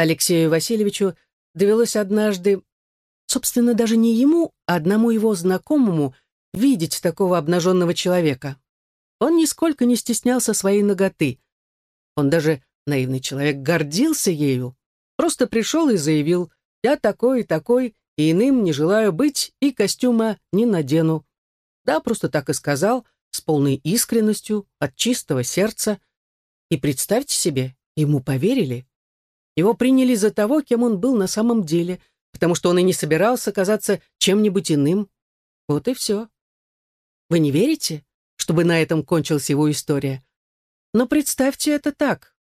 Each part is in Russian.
Алексею Васильевичу довелось однажды, собственно, даже не ему, а одному его знакомому, видеть такого обнаженного человека. Он нисколько не стеснялся своей ноготы. Он даже, наивный человек, гордился ею. Просто пришел и заявил, «Я такой и такой, и иным не желаю быть, и костюма не надену». Да, просто так и сказал, с полной искренностью, от чистого сердца. И представьте себе, ему поверили. Его приняли за того, кем он был на самом деле, потому что он и не собирался казаться чем-нибудь иным. Вот и все. Вы не верите, чтобы на этом кончилась его история? Но представьте это так.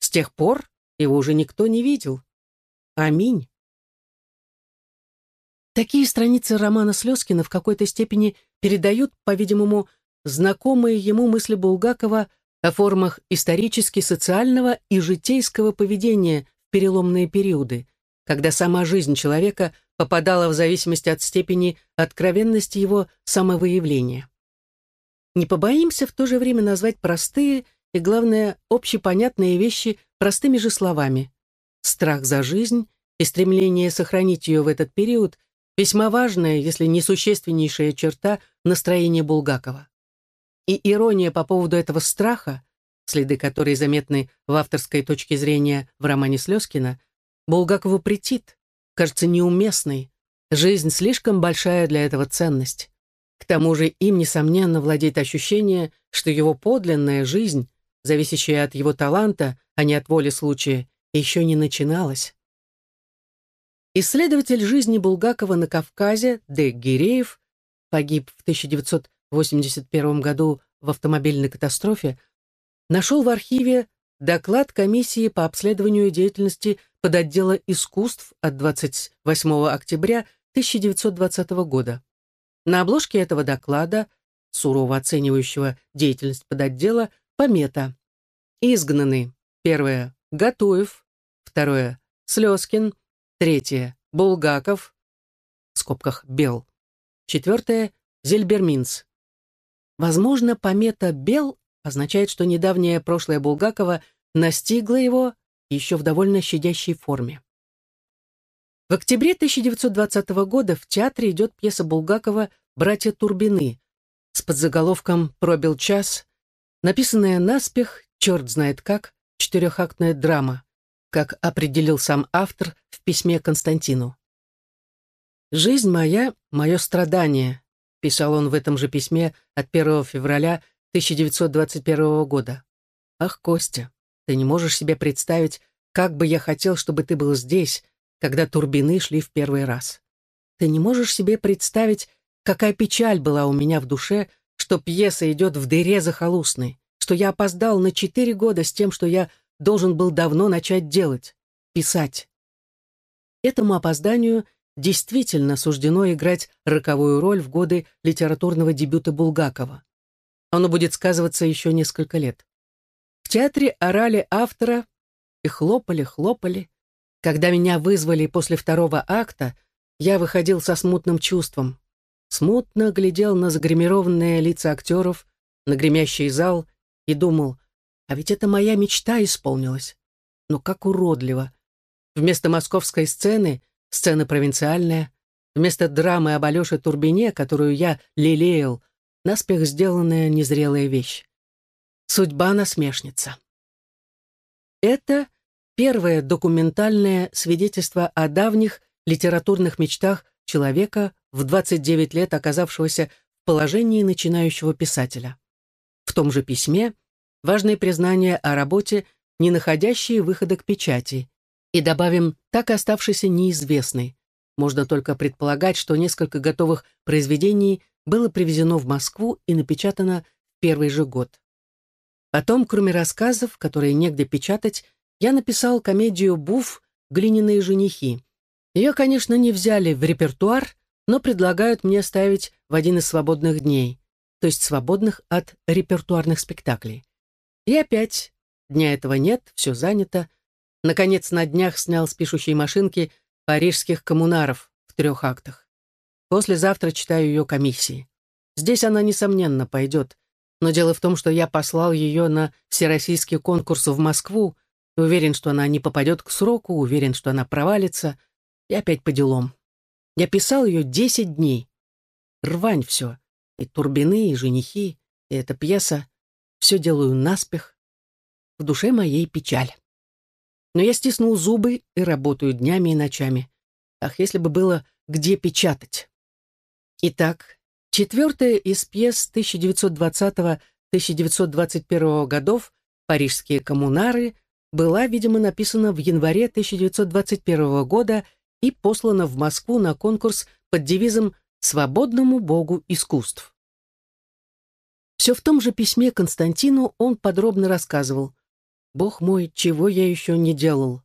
С тех пор его уже никто не видел. Аминь. Такие страницы романа Слезкина в какой-то степени передают, по-видимому, знакомые ему мысли Булгакова о формах исторически-социального и житейского поведения переломные периоды, когда сама жизнь человека попадала в зависимости от степени откровенности его самовыявления. Не побоимся в то же время назвать простые и, главное, общепонятные вещи простыми же словами. Страх за жизнь и стремление сохранить ее в этот период – весьма важная, если не существеннейшая черта настроения Булгакова. И ирония по поводу этого страха, следы которой заметны в авторской точке зрения в романе Слезкина, Булгакову претит, кажется неуместной. Жизнь слишком большая для этого ценность. К тому же им, несомненно, владеет ощущение, что его подлинная жизнь, зависящая от его таланта, а не от воли случая, еще не начиналась. Исследователь жизни Булгакова на Кавказе Д. Гиреев погиб в 1900 1981 году в автомобильной катастрофе, нашел в архиве доклад комиссии по обследованию деятельности подотдела искусств от 28 октября 1920 года. На обложке этого доклада, сурово оценивающего деятельность подотдела, помета. Изгнаны. Первое. Готуев. Второе. Слезкин. Третье. Булгаков. В скобках Бел. Четвертое. Зельберминц. Возможно, помета «Бел» означает, что недавнее прошлое Булгакова настигло его еще в довольно щадящей форме. В октябре 1920 года в театре идет пьеса Булгакова «Братья Турбины» с подзаголовком «Пробил час», написанная наспех, черт знает как, четырехактная драма, как определил сам автор в письме Константину. «Жизнь моя — мое страдание», писал он в этом же письме от 1 февраля 1921 года. «Ах, Костя, ты не можешь себе представить, как бы я хотел, чтобы ты был здесь, когда турбины шли в первый раз. Ты не можешь себе представить, какая печаль была у меня в душе, что пьеса идет в дыре захолустной, что я опоздал на четыре года с тем, что я должен был давно начать делать — писать. Этому опозданию действительно суждено играть роковую роль в годы литературного дебюта Булгакова. Оно будет сказываться еще несколько лет. В театре орали автора и хлопали-хлопали. Когда меня вызвали после второго акта, я выходил со смутным чувством. Смутно глядел на загримированные лица актеров, на гремящий зал и думал, а ведь это моя мечта исполнилась. Но как уродливо. Вместо московской сцены — Сцена провинциальная. Вместо драмы об Алёше Турбине, которую я лелеял, наспех сделанная незрелая вещь. Судьба насмешница. Это первое документальное свидетельство о давних литературных мечтах человека в 29 лет оказавшегося в положении начинающего писателя. В том же письме важные признания о работе, не находящие выхода к печати, и добавим, так оставшийся неизвестный. Можно только предполагать, что несколько готовых произведений было привезено в Москву и напечатано в первый же год. Потом, кроме рассказов, которые негде печатать, я написал комедию «Буф. Глиняные женихи». Ее, конечно, не взяли в репертуар, но предлагают мне ставить в один из свободных дней, то есть свободных от репертуарных спектаклей. И опять, дня этого нет, все занято, Наконец, на днях снял с пишущей машинки парижских коммунаров в трех актах. Послезавтра читаю ее комиссии. Здесь она, несомненно, пойдет. Но дело в том, что я послал ее на всероссийский конкурс в Москву, Уверен, что она не попадет к сроку, уверен, что она провалится. И опять по делам. Я писал ее десять дней. Рвань все. И турбины, и женихи, и эта пьеса. Все делаю наспех. В душе моей печаль. Но я стиснул зубы и работаю днями и ночами. Ах, если бы было где печатать. Итак, четвертая из пьес 1920-1921 годов «Парижские коммунары» была, видимо, написана в январе 1921 года и послана в Москву на конкурс под девизом «Свободному Богу искусств». Все в том же письме Константину он подробно рассказывал. «Бог мой, чего я еще не делал?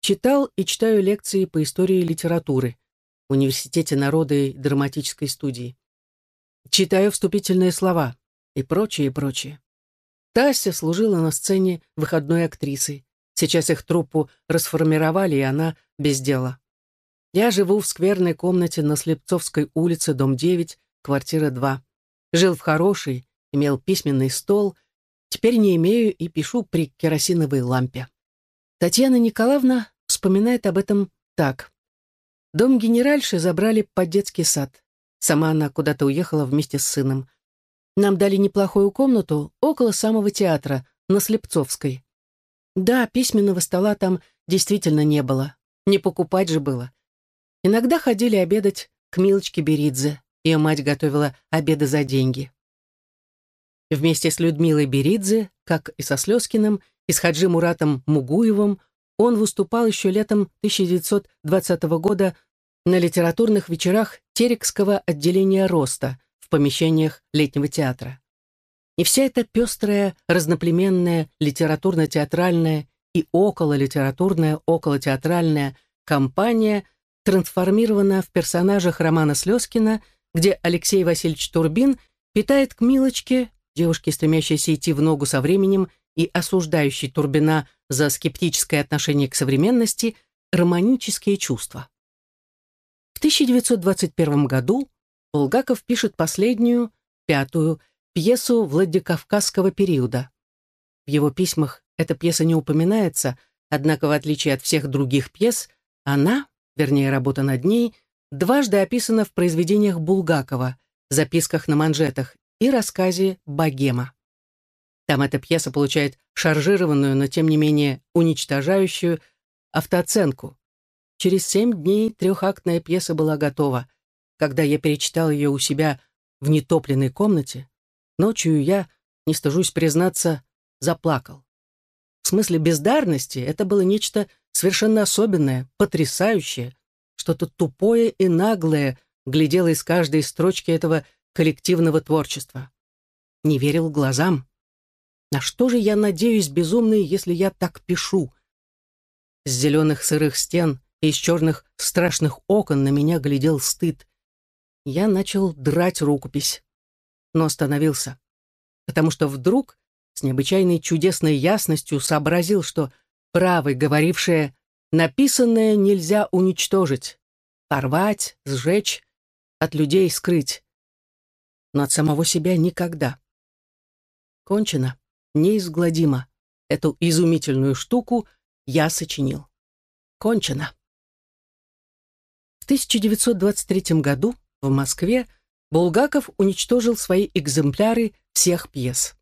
Читал и читаю лекции по истории литературы Университете народа и драматической студии. Читаю вступительные слова и прочее, и прочее. Тася служила на сцене выходной актрисой. Сейчас их труппу расформировали, и она без дела. Я живу в скверной комнате на Слепцовской улице, дом 9, квартира 2. Жил в хорошей, имел письменный стол, теперь не имею и пишу при керосиновой лампе. Татьяна Николаевна вспоминает об этом так. Дом генеральши забрали под детский сад. Сама она куда-то уехала вместе с сыном. Нам дали неплохую комнату около самого театра, на Слепцовской. Да, письменного стола там действительно не было. Не покупать же было. Иногда ходили обедать к Милочке Беридзе. Ее мать готовила обеды за деньги. Вместе с Людмилой Беридзе, как и со Слезкиным, и с Хаджи Муратом Мугуевым, он выступал еще летом 1920 года на литературных вечерах Терекского отделения «Роста» в помещениях летнего театра. И вся эта пестрая, разноплеменная, литературно-театральная и окололитературная, околотеатральная компания трансформирована в персонажах романа Слезкина, где Алексей Васильевич Турбин питает к Милочке, девушке, стремящейся идти в ногу со временем и осуждающей Турбина за скептическое отношение к современности, романические чувства. В 1921 году Булгаков пишет последнюю, пятую, пьесу Владикавказского периода. В его письмах эта пьеса не упоминается, однако, в отличие от всех других пьес, она, вернее, работа над ней, дважды описана в произведениях Булгакова, записках на манжетах и рассказе «Богема». Там эта пьеса получает шаржированную, но тем не менее уничтожающую автооценку. Через семь дней трехактная пьеса была готова. Когда я перечитал ее у себя в нетопленной комнате, ночью я, не стыжусь признаться, заплакал. В смысле бездарности это было нечто совершенно особенное, потрясающее, что-то тупое и наглое глядело из каждой строчки этого коллективного творчества. Не верил глазам. На что же я надеюсь, безумный, если я так пишу? С зеленых сырых стен и из черных страшных окон на меня глядел стыд. Я начал драть рукопись, но остановился, потому что вдруг с необычайной чудесной ясностью сообразил, что правый, говорившее «написанное нельзя уничтожить, порвать, сжечь, от людей скрыть, но от самого себя никогда». Кончено неизгладимо. Эту изумительную штуку я сочинил. Кончено. В 1923 году в Москве Булгаков уничтожил свои экземпляры всех пьес.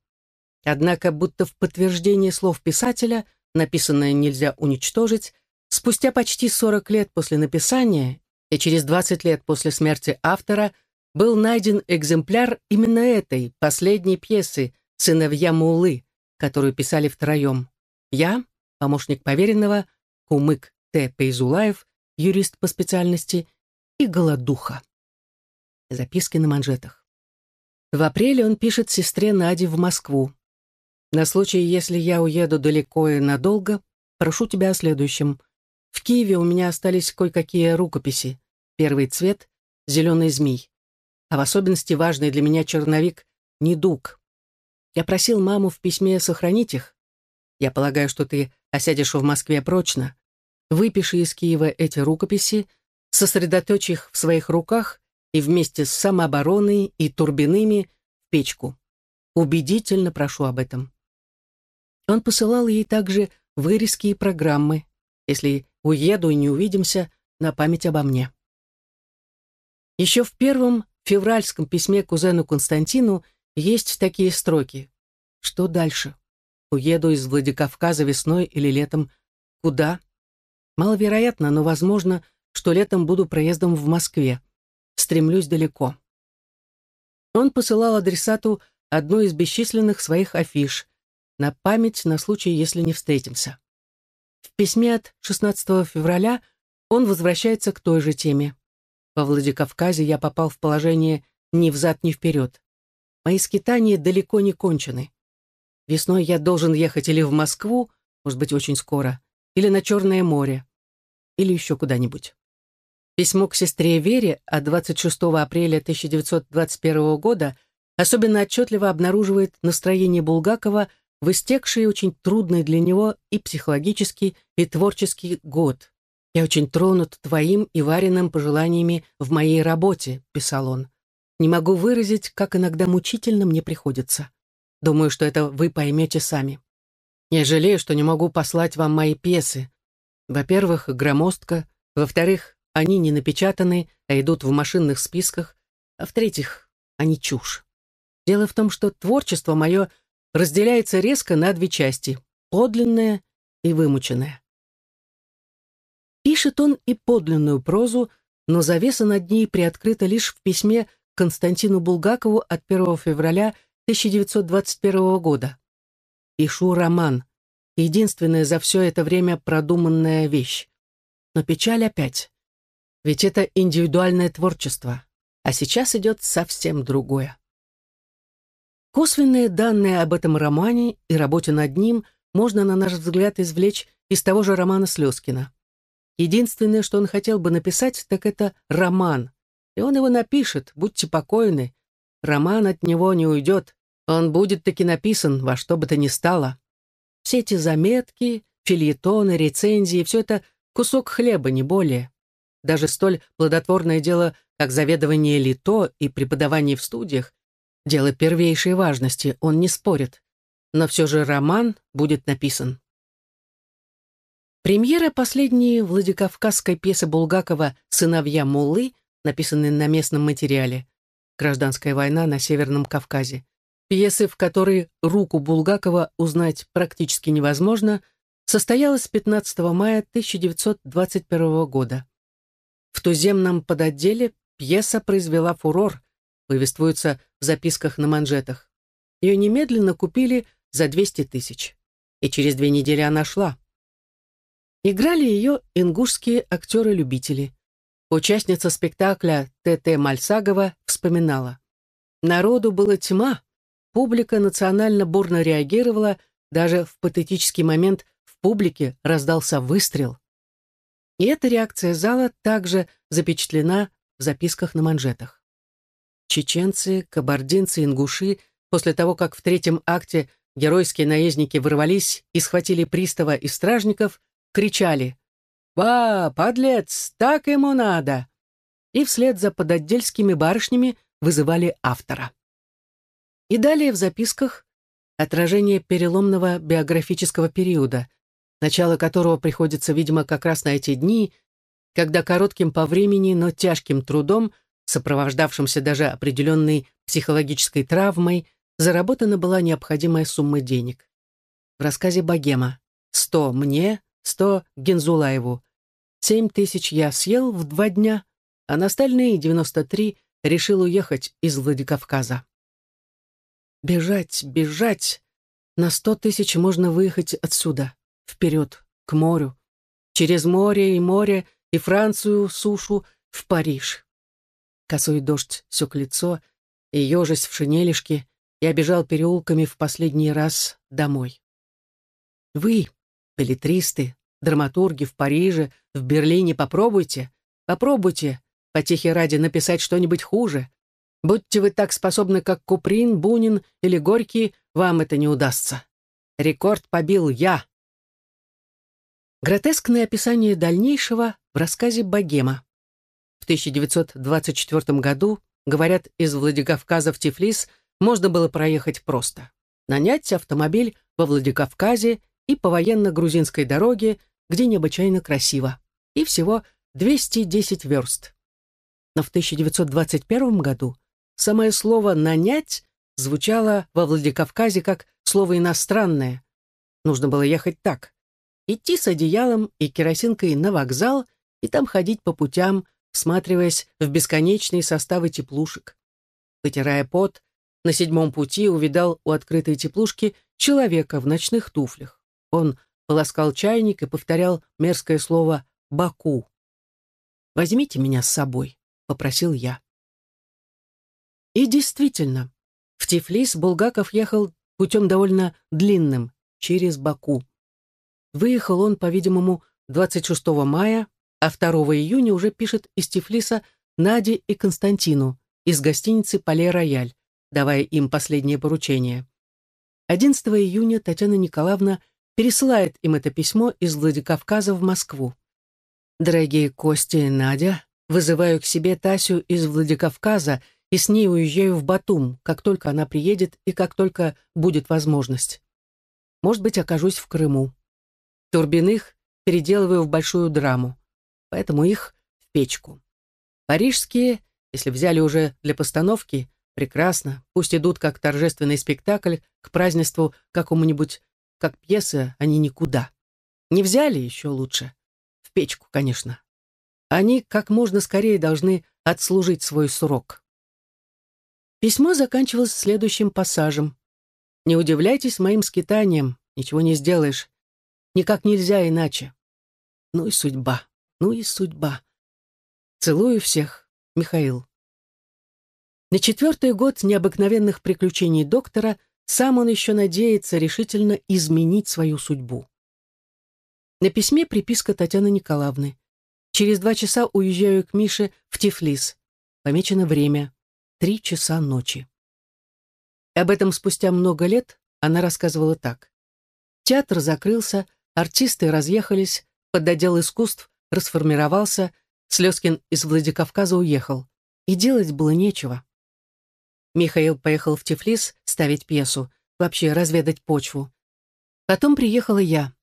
Однако, будто в подтверждение слов писателя, написанное нельзя уничтожить, спустя почти 40 лет после написания и через 20 лет после смерти автора был найден экземпляр именно этой, последней пьесы «Сыновья Мулы», которую писали втроем. Я, помощник поверенного, Кумык Т. Пейзулаев, юрист по специальности, и Голодуха. Записки на манжетах. В апреле он пишет сестре Наде в Москву. «На случай, если я уеду далеко и надолго, прошу тебя о следующем. В Киеве у меня остались кое-какие рукописи. Первый цвет — зеленый змей. А в особенности важный для меня черновик — недуг, я просил маму в письме сохранить их. Я полагаю, что ты осядешь в Москве прочно. Выпиши из Киева эти рукописи, сосредоточь их в своих руках и вместе с самообороной и турбинами в печку. Убедительно прошу об этом. Он посылал ей также вырезки и программы. Если уеду и не увидимся, на память обо мне. Еще в первом февральском письме кузену Константину есть такие строки. Что дальше? Уеду из Владикавказа весной или летом. Куда? Маловероятно, но возможно, что летом буду проездом в Москве. Стремлюсь далеко. Он посылал адресату одну из бесчисленных своих афиш на память на случай, если не встретимся. В письме от 16 февраля он возвращается к той же теме. Во Владикавказе я попал в положение ни взад, ни вперед. Мои скитания далеко не кончены. Весной я должен ехать или в Москву, может быть, очень скоро, или на Черное море, или еще куда-нибудь. Письмо к сестре Вере от 26 апреля 1921 года особенно отчетливо обнаруживает настроение Булгакова в истекший очень трудный для него и психологический, и творческий год. «Я очень тронут твоим и Вариным пожеланиями в моей работе», — писал он. «Не могу выразить, как иногда мучительно мне приходится. Думаю, что это вы поймете сами. Я жалею, что не могу послать вам мои пьесы. Во-первых, громоздко. Во-вторых, они не напечатаны, а идут в машинных списках. А в-третьих, они чушь. Дело в том, что творчество мое разделяется резко на две части — подлинное и вымученное. Пишет он и подлинную прозу, но завеса над ней приоткрыта лишь в письме Константину Булгакову от 1 февраля 1921 года. Пишу роман, единственная за все это время продуманная вещь. Но печаль опять. Ведь это индивидуальное творчество, а сейчас идет совсем другое. Косвенные данные об этом романе и работе над ним можно, на наш взгляд, извлечь из того же романа Слезкина. Единственное, что он хотел бы написать, так это роман. И он его напишет, будьте покойны. Роман от него не уйдет. Он будет таки написан во что бы то ни стало. Все эти заметки, фильетоны, рецензии — все это кусок хлеба, не более. Даже столь плодотворное дело, как заведование лито и преподавание в студиях, Дело первейшей важности, он не спорит. Но все же роман будет написан. Премьера последней Владикавказской пьесы Булгакова «Сыновья Муллы», написанной на местном материале «Гражданская война на Северном Кавказе», пьесы, в которой руку Булгакова узнать практически невозможно, состоялась 15 мая 1921 года. В туземном подотделе пьеса произвела фурор, повествуется в записках на манжетах. Ее немедленно купили за 200 тысяч. И через две недели она шла. Играли ее ингушские актеры-любители. Участница спектакля Т.Т. Мальсагова вспоминала. Народу было тьма, публика национально бурно реагировала, даже в патетический момент в публике раздался выстрел. И эта реакция зала также запечатлена в записках на манжетах. Чеченцы, кабардинцы, ингуши, после того, как в третьем акте геройские наездники ворвались и схватили пристава и стражников, кричали «Ба, подлец, так ему надо!» и вслед за подотдельскими барышнями вызывали автора. И далее в записках отражение переломного биографического периода, начало которого приходится, видимо, как раз на эти дни, когда коротким по времени, но тяжким трудом сопровождавшимся даже определенной психологической травмой, заработана была необходимая сумма денег. В рассказе «Богема» «Сто мне, сто Гензулаеву». Семь тысяч я съел в два дня, а на остальные девяносто три решил уехать из Владикавказа. Бежать, бежать. На сто тысяч можно выехать отсюда, вперед, к морю. Через море и море, и Францию, сушу, в Париж. Косой дождь сёк лицо, и, ежась в шинелишке, я бежал переулками в последний раз домой. Вы, билетристы, драматурги в Париже, в Берлине, попробуйте, попробуйте, потехи ради, написать что-нибудь хуже. Будьте вы так способны, как Куприн, Бунин или Горький, вам это не удастся. Рекорд побил я. Гротескное описание дальнейшего в рассказе «Богема». В 1924 году, говорят, из Владикавказа в Тифлис можно было проехать просто. Нанять автомобиль во Владикавказе и по военно-грузинской дороге, где необычайно красиво. И всего 210 верст. Но в 1921 году самое слово «нанять» звучало во Владикавказе как слово иностранное. Нужно было ехать так. Идти с одеялом и керосинкой на вокзал и там ходить по путям, всматриваясь в бесконечные составы теплушек. Вытирая пот, на седьмом пути увидал у открытой теплушки человека в ночных туфлях. Он полоскал чайник и повторял мерзкое слово «Баку». «Возьмите меня с собой», — попросил я. И действительно, в Тифлис Булгаков ехал путем довольно длинным, через Баку. Выехал он, по-видимому, 26 мая, а 2 июня уже пишет из Тифлиса Наде и Константину из гостиницы «Пале Рояль», давая им последнее поручение. 11 июня Татьяна Николаевна пересылает им это письмо из Владикавказа в Москву. «Дорогие Костя и Надя, вызываю к себе Тасю из Владикавказа и с ней уезжаю в Батум, как только она приедет и как только будет возможность. Может быть, окажусь в Крыму. Турбиных переделываю в большую драму, поэтому их в печку. Парижские, если взяли уже для постановки, прекрасно, пусть идут как торжественный спектакль к празднеству какому-нибудь, как пьеса, они никуда. Не взяли еще лучше. В печку, конечно. Они как можно скорее должны отслужить свой срок. Письмо заканчивалось следующим пассажем. «Не удивляйтесь моим скитаниям, ничего не сделаешь. Никак нельзя иначе. Ну и судьба, ну и судьба. Целую всех, Михаил». На четвертый год необыкновенных приключений доктора сам он еще надеется решительно изменить свою судьбу. На письме приписка Татьяны Николаевны. «Через два часа уезжаю к Мише в Тифлис. Помечено время. Три часа ночи. Об этом спустя много лет она рассказывала так. Театр закрылся, артисты разъехались, подотдел искусств расформировался, Слезкин из Владикавказа уехал. И делать было нечего. Михаил поехал в Тифлис ставить пьесу, вообще разведать почву. Потом приехала я.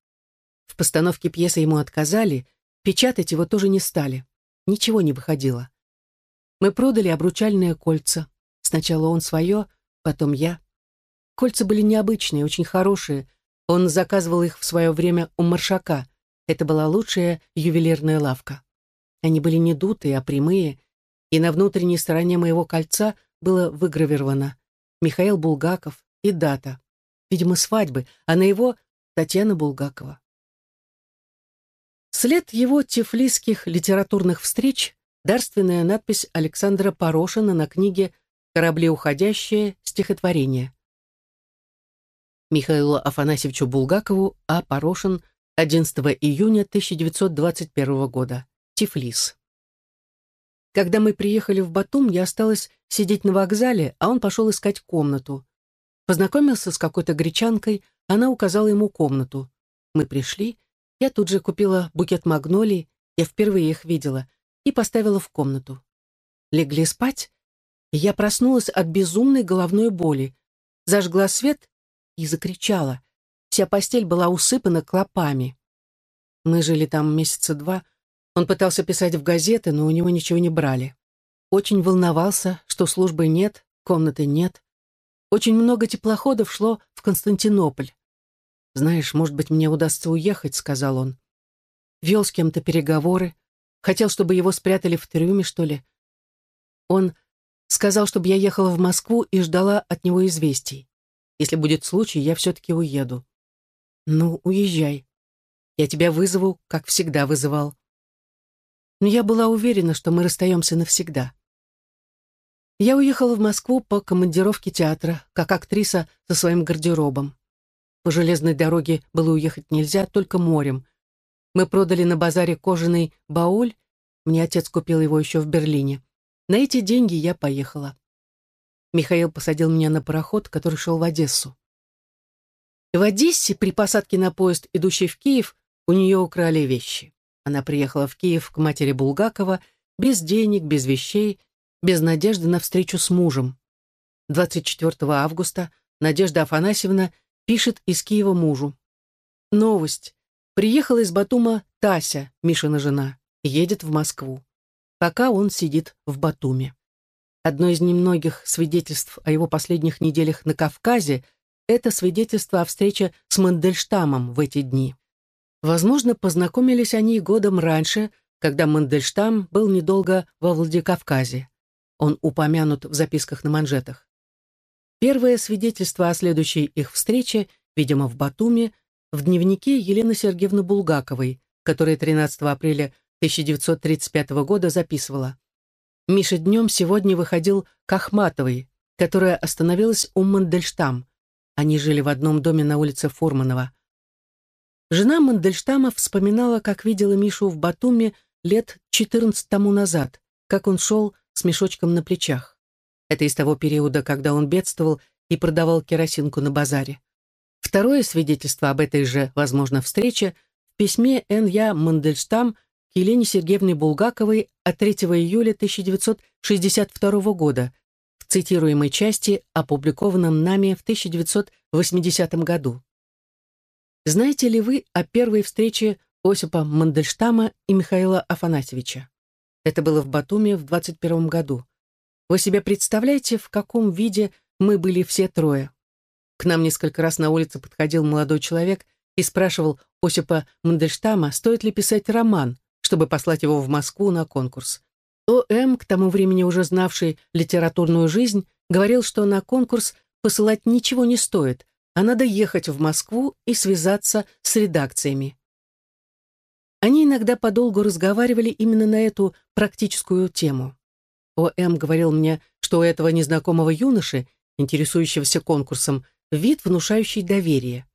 В постановке пьесы ему отказали, печатать его тоже не стали. Ничего не выходило. Мы продали обручальные кольца. Сначала он свое, потом я. Кольца были необычные, очень хорошие. Он заказывал их в свое время у Маршака. Это была лучшая ювелирная лавка. Они были не дутые, а прямые, и на внутренней стороне моего кольца было выгравировано «Михаил Булгаков» и дата. Видимо, свадьбы, а на его Татьяна Булгакова. След его тифлисских литературных встреч дарственная надпись Александра Порошина на книге «Корабли уходящие. Стихотворение». Михаилу Афанасьевичу Булгакову А. Порошин 11 июня 1921 года. Тифлис. Когда мы приехали в Батум, я осталась сидеть на вокзале, а он пошел искать комнату. Познакомился с какой-то гречанкой, она указала ему комнату. Мы пришли, я тут же купила букет магнолий, я впервые их видела, и поставила в комнату. Легли спать, и я проснулась от безумной головной боли, зажгла свет и закричала. Вся постель была усыпана клопами. Мы жили там месяца два. Он пытался писать в газеты, но у него ничего не брали. Очень волновался, что службы нет, комнаты нет. Очень много теплоходов шло в Константинополь. «Знаешь, может быть, мне удастся уехать», — сказал он. Вел с кем-то переговоры, Хотел, чтобы его спрятали в трюме, что ли? Он сказал, чтобы я ехала в Москву и ждала от него известий. Если будет случай, я все-таки уеду. Ну, уезжай. Я тебя вызову, как всегда вызывал. Но я была уверена, что мы расстаемся навсегда. Я уехала в Москву по командировке театра, как актриса со своим гардеробом. По железной дороге было уехать нельзя, только морем — мы продали на базаре кожаный бауль, мне отец купил его еще в Берлине. На эти деньги я поехала. Михаил посадил меня на пароход, который шел в Одессу. В Одессе при посадке на поезд, идущий в Киев, у нее украли вещи. Она приехала в Киев к матери Булгакова без денег, без вещей, без надежды на встречу с мужем. 24 августа Надежда Афанасьевна пишет из Киева мужу. новость. Приехала из Батума Тася, Мишина жена, едет в Москву. Пока он сидит в Батуме. Одно из немногих свидетельств о его последних неделях на Кавказе – это свидетельство о встрече с Мандельштамом в эти дни. Возможно, познакомились они годом раньше, когда Мандельштам был недолго во Владикавказе. Он упомянут в записках на манжетах. Первое свидетельство о следующей их встрече, видимо, в Батуми, в дневнике Елены Сергеевны Булгаковой, которая 13 апреля 1935 года записывала. Миша днем сегодня выходил к Ахматовой, которая остановилась у Мандельштам. Они жили в одном доме на улице Форманова. Жена Мандельштама вспоминала, как видела Мишу в Батуме лет 14 тому назад, как он шел с мешочком на плечах. Это из того периода, когда он бедствовал и продавал керосинку на базаре. Второе свидетельство об этой же, возможно, встрече в письме Н.Я. Мандельштам к Елене Сергеевне Булгаковой от 3 июля 1962 года, в цитируемой части, опубликованном нами в 1980 году. Знаете ли вы о первой встрече Осипа Мандельштама и Михаила Афанасьевича? Это было в Батуми в 21 году. Вы себе представляете, в каком виде мы были все трое? К нам несколько раз на улице подходил молодой человек и спрашивал Осипа Мандельштама, стоит ли писать роман, чтобы послать его в Москву на конкурс. О.М., к тому времени уже знавший литературную жизнь, говорил, что на конкурс посылать ничего не стоит, а надо ехать в Москву и связаться с редакциями. Они иногда подолгу разговаривали именно на эту практическую тему. О.М. говорил мне, что у этого незнакомого юноши, интересующегося конкурсом, вид, внушающий доверие.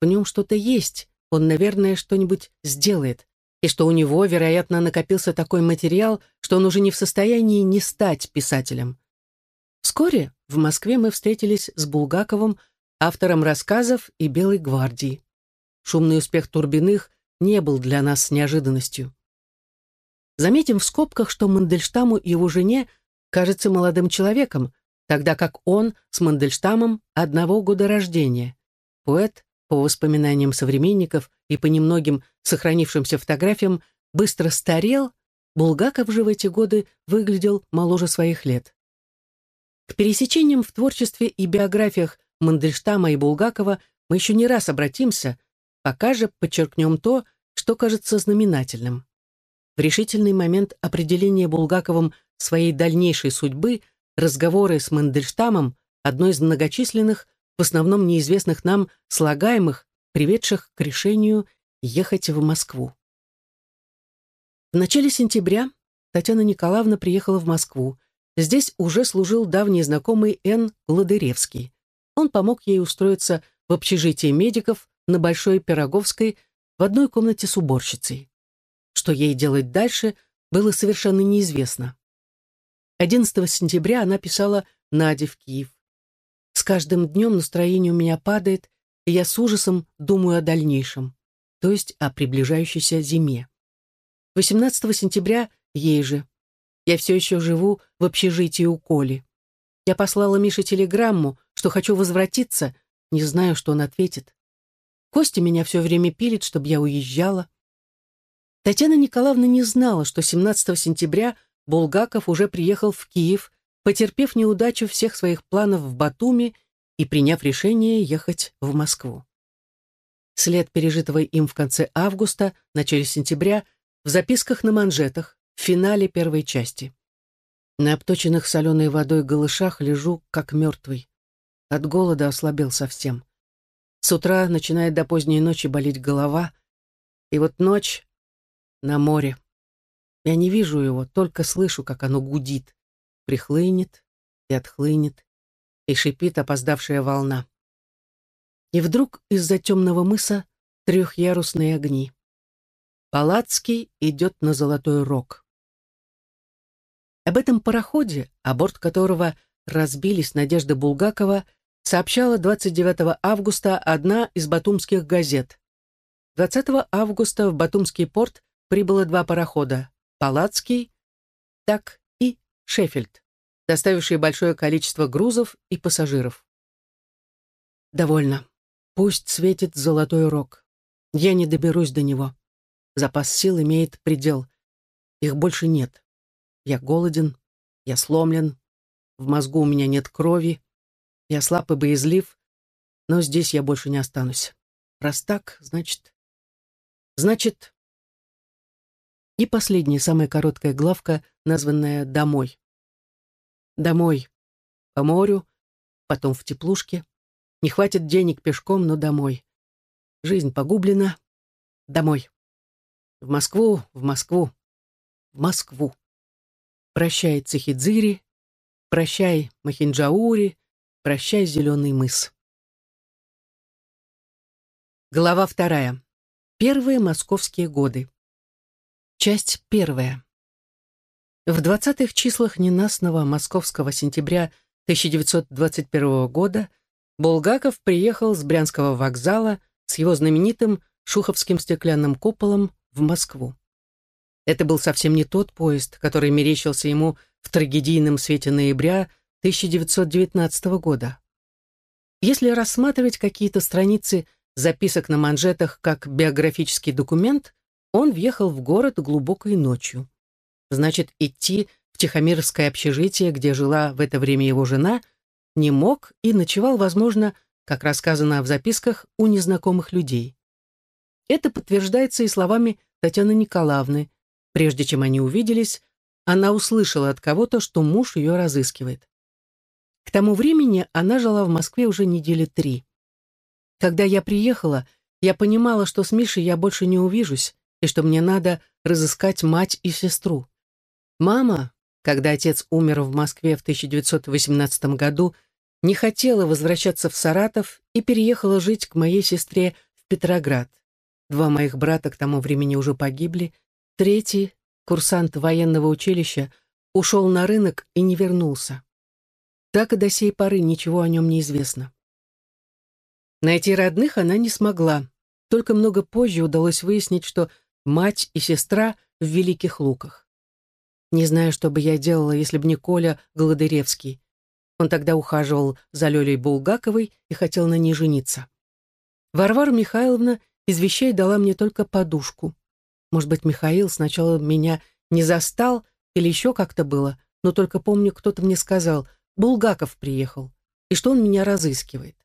В нем что-то есть, он, наверное, что-нибудь сделает, и что у него, вероятно, накопился такой материал, что он уже не в состоянии не стать писателем. Вскоре в Москве мы встретились с Булгаковым, автором рассказов и «Белой гвардии». Шумный успех Турбиных не был для нас неожиданностью. Заметим в скобках, что Мандельштаму и его жене кажется молодым человеком, тогда как он с Мандельштамом одного года рождения. Поэт, по воспоминаниям современников и по немногим сохранившимся фотографиям, быстро старел, Булгаков же в эти годы выглядел моложе своих лет. К пересечениям в творчестве и биографиях Мандельштама и Булгакова мы еще не раз обратимся, пока же подчеркнем то, что кажется знаменательным. В решительный момент определения Булгаковым своей дальнейшей судьбы разговоры с Мандельштамом одно из многочисленных, в основном неизвестных нам слагаемых, приведших к решению ехать в Москву. В начале сентября Татьяна Николаевна приехала в Москву. Здесь уже служил давний знакомый Н. Гладыревский. Он помог ей устроиться в общежитие медиков на Большой Пироговской в одной комнате с уборщицей. Что ей делать дальше, было совершенно неизвестно. 11 сентября она писала Наде в Киев. «С каждым днем настроение у меня падает, и я с ужасом думаю о дальнейшем, то есть о приближающейся зиме. 18 сентября ей же. Я все еще живу в общежитии у Коли. Я послала Мише телеграмму, что хочу возвратиться, не знаю, что он ответит. Костя меня все время пилит, чтобы я уезжала. Татьяна Николаевна не знала, что 17 сентября Булгаков уже приехал в Киев, потерпев неудачу всех своих планов в Батуми и приняв решение ехать в Москву. След пережитого им в конце августа, начале сентября, в записках на манжетах, в финале первой части. На обточенных соленой водой голышах лежу, как мертвый. От голода ослабел совсем. С утра начинает до поздней ночи болеть голова. И вот ночь на море. Я не вижу его, только слышу, как оно гудит, прихлынет и отхлынет, и шипит опоздавшая волна. И вдруг из-за темного мыса трехъярусные огни. Палацкий идет на Золотой Рог. Об этом пароходе, о которого разбились Надежда Булгакова, сообщала 29 августа одна из батумских газет. 20 августа в Батумский порт прибыло два парохода «Палацкий», так и «Шеффельд», доставившие большое количество грузов и пассажиров. Довольно. Пусть светит золотой рог. Я не доберусь до него. Запас сил имеет предел. Их больше нет. Я голоден, я сломлен, в мозгу у меня нет крови, я слаб и боязлив, но здесь я больше не останусь. Раз так, значит... Значит... И последняя, самая короткая главка, названная «Домой». Домой. По морю, потом в теплушке. Не хватит денег пешком, но домой. Жизнь погублена. Домой. В Москву, в Москву, в Москву. Прощай, Цихидзири, прощай, Махинджаури, прощай, Зеленый мыс. Глава вторая. Первые московские годы. Часть первая. В 20-х числах ненастного московского сентября 1921 года Булгаков приехал с Брянского вокзала с его знаменитым Шуховским стеклянным куполом в Москву. Это был совсем не тот поезд, который мерещился ему в трагедийном свете ноября 1919 года. Если рассматривать какие-то страницы записок на манжетах как биографический документ, он въехал в город глубокой ночью. Значит, идти в Тихомирское общежитие, где жила в это время его жена, не мог и ночевал, возможно, как рассказано в записках, у незнакомых людей. Это подтверждается и словами Татьяны Николаевны. Прежде чем они увиделись, она услышала от кого-то, что муж ее разыскивает. К тому времени она жила в Москве уже недели три. Когда я приехала, я понимала, что с Мишей я больше не увижусь, и что мне надо разыскать мать и сестру. Мама, когда отец умер в Москве в 1918 году, не хотела возвращаться в Саратов и переехала жить к моей сестре в Петроград. Два моих брата к тому времени уже погибли. Третий, курсант военного училища, ушел на рынок и не вернулся. Так и до сей поры ничего о нем не известно. Найти родных она не смогла. Только много позже удалось выяснить, что мать и сестра в Великих Луках. Не знаю, что бы я делала, если бы не Коля Голодыревский. Он тогда ухаживал за Лёлей Булгаковой и хотел на ней жениться. Варвара Михайловна из вещей дала мне только подушку. Может быть, Михаил сначала меня не застал или еще как-то было, но только помню, кто-то мне сказал, Булгаков приехал, и что он меня разыскивает.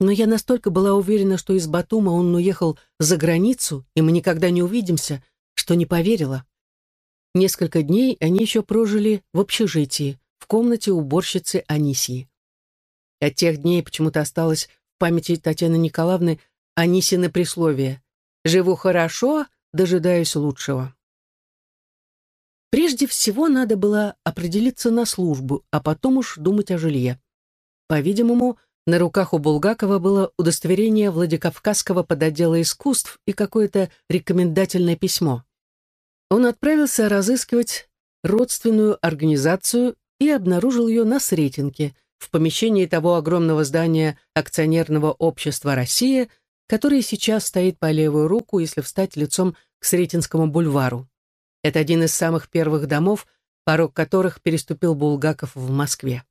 Но я настолько была уверена, что из Батума он уехал за границу, и мы никогда не увидимся, что не поверила. Несколько дней они еще прожили в общежитии, в комнате уборщицы Анисии. От тех дней почему-то осталось в памяти Татьяны Николаевны Анисины присловие «Живу хорошо, дожидаюсь лучшего». Прежде всего надо было определиться на службу, а потом уж думать о жилье. По-видимому, на руках у Булгакова было удостоверение Владикавказского подотдела искусств и какое-то рекомендательное письмо. Он отправился разыскивать родственную организацию и обнаружил ее на Сретенке, в помещении того огромного здания акционерного общества «Россия», которое сейчас стоит по левую руку, если встать лицом к Сретенскому бульвару. Это один из самых первых домов, порог которых переступил Булгаков в Москве.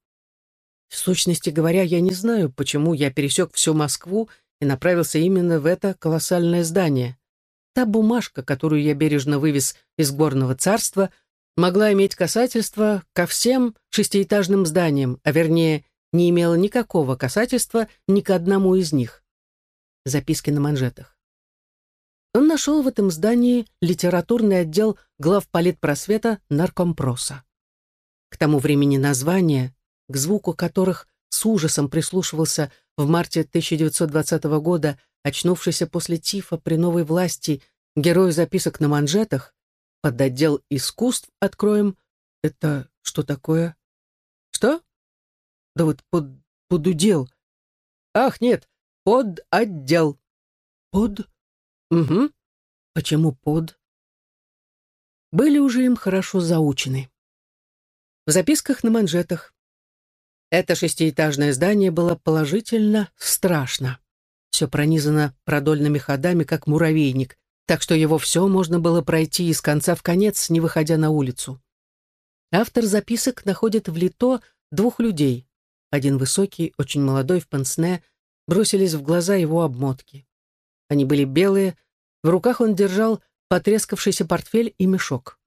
В сущности говоря, я не знаю, почему я пересек всю Москву и направился именно в это колоссальное здание. Та бумажка, которую я бережно вывез из горного царства, могла иметь касательство ко всем шестиэтажным зданиям, а вернее, не имела никакого касательства ни к одному из них. Записки на манжетах. Он нашел в этом здании литературный отдел главполитпросвета наркомпроса. К тому времени название, к звуку которых с ужасом прислушивался в марте 1920 года очнувшийся после тифа при новой власти герой записок на манжетах, под отдел искусств откроем. Это что такое? Что? Да вот под, под удел. Ах, нет, под отдел. Под? Угу. Почему под? Были уже им хорошо заучены. В записках на манжетах это шестиэтажное здание было положительно страшно. Все пронизано продольными ходами, как муравейник, так что его все можно было пройти из конца в конец, не выходя на улицу. Автор записок находит в лито двух людей. Один высокий, очень молодой в пансне, бросились в глаза его обмотки. Они были белые, в руках он держал потрескавшийся портфель и мешок.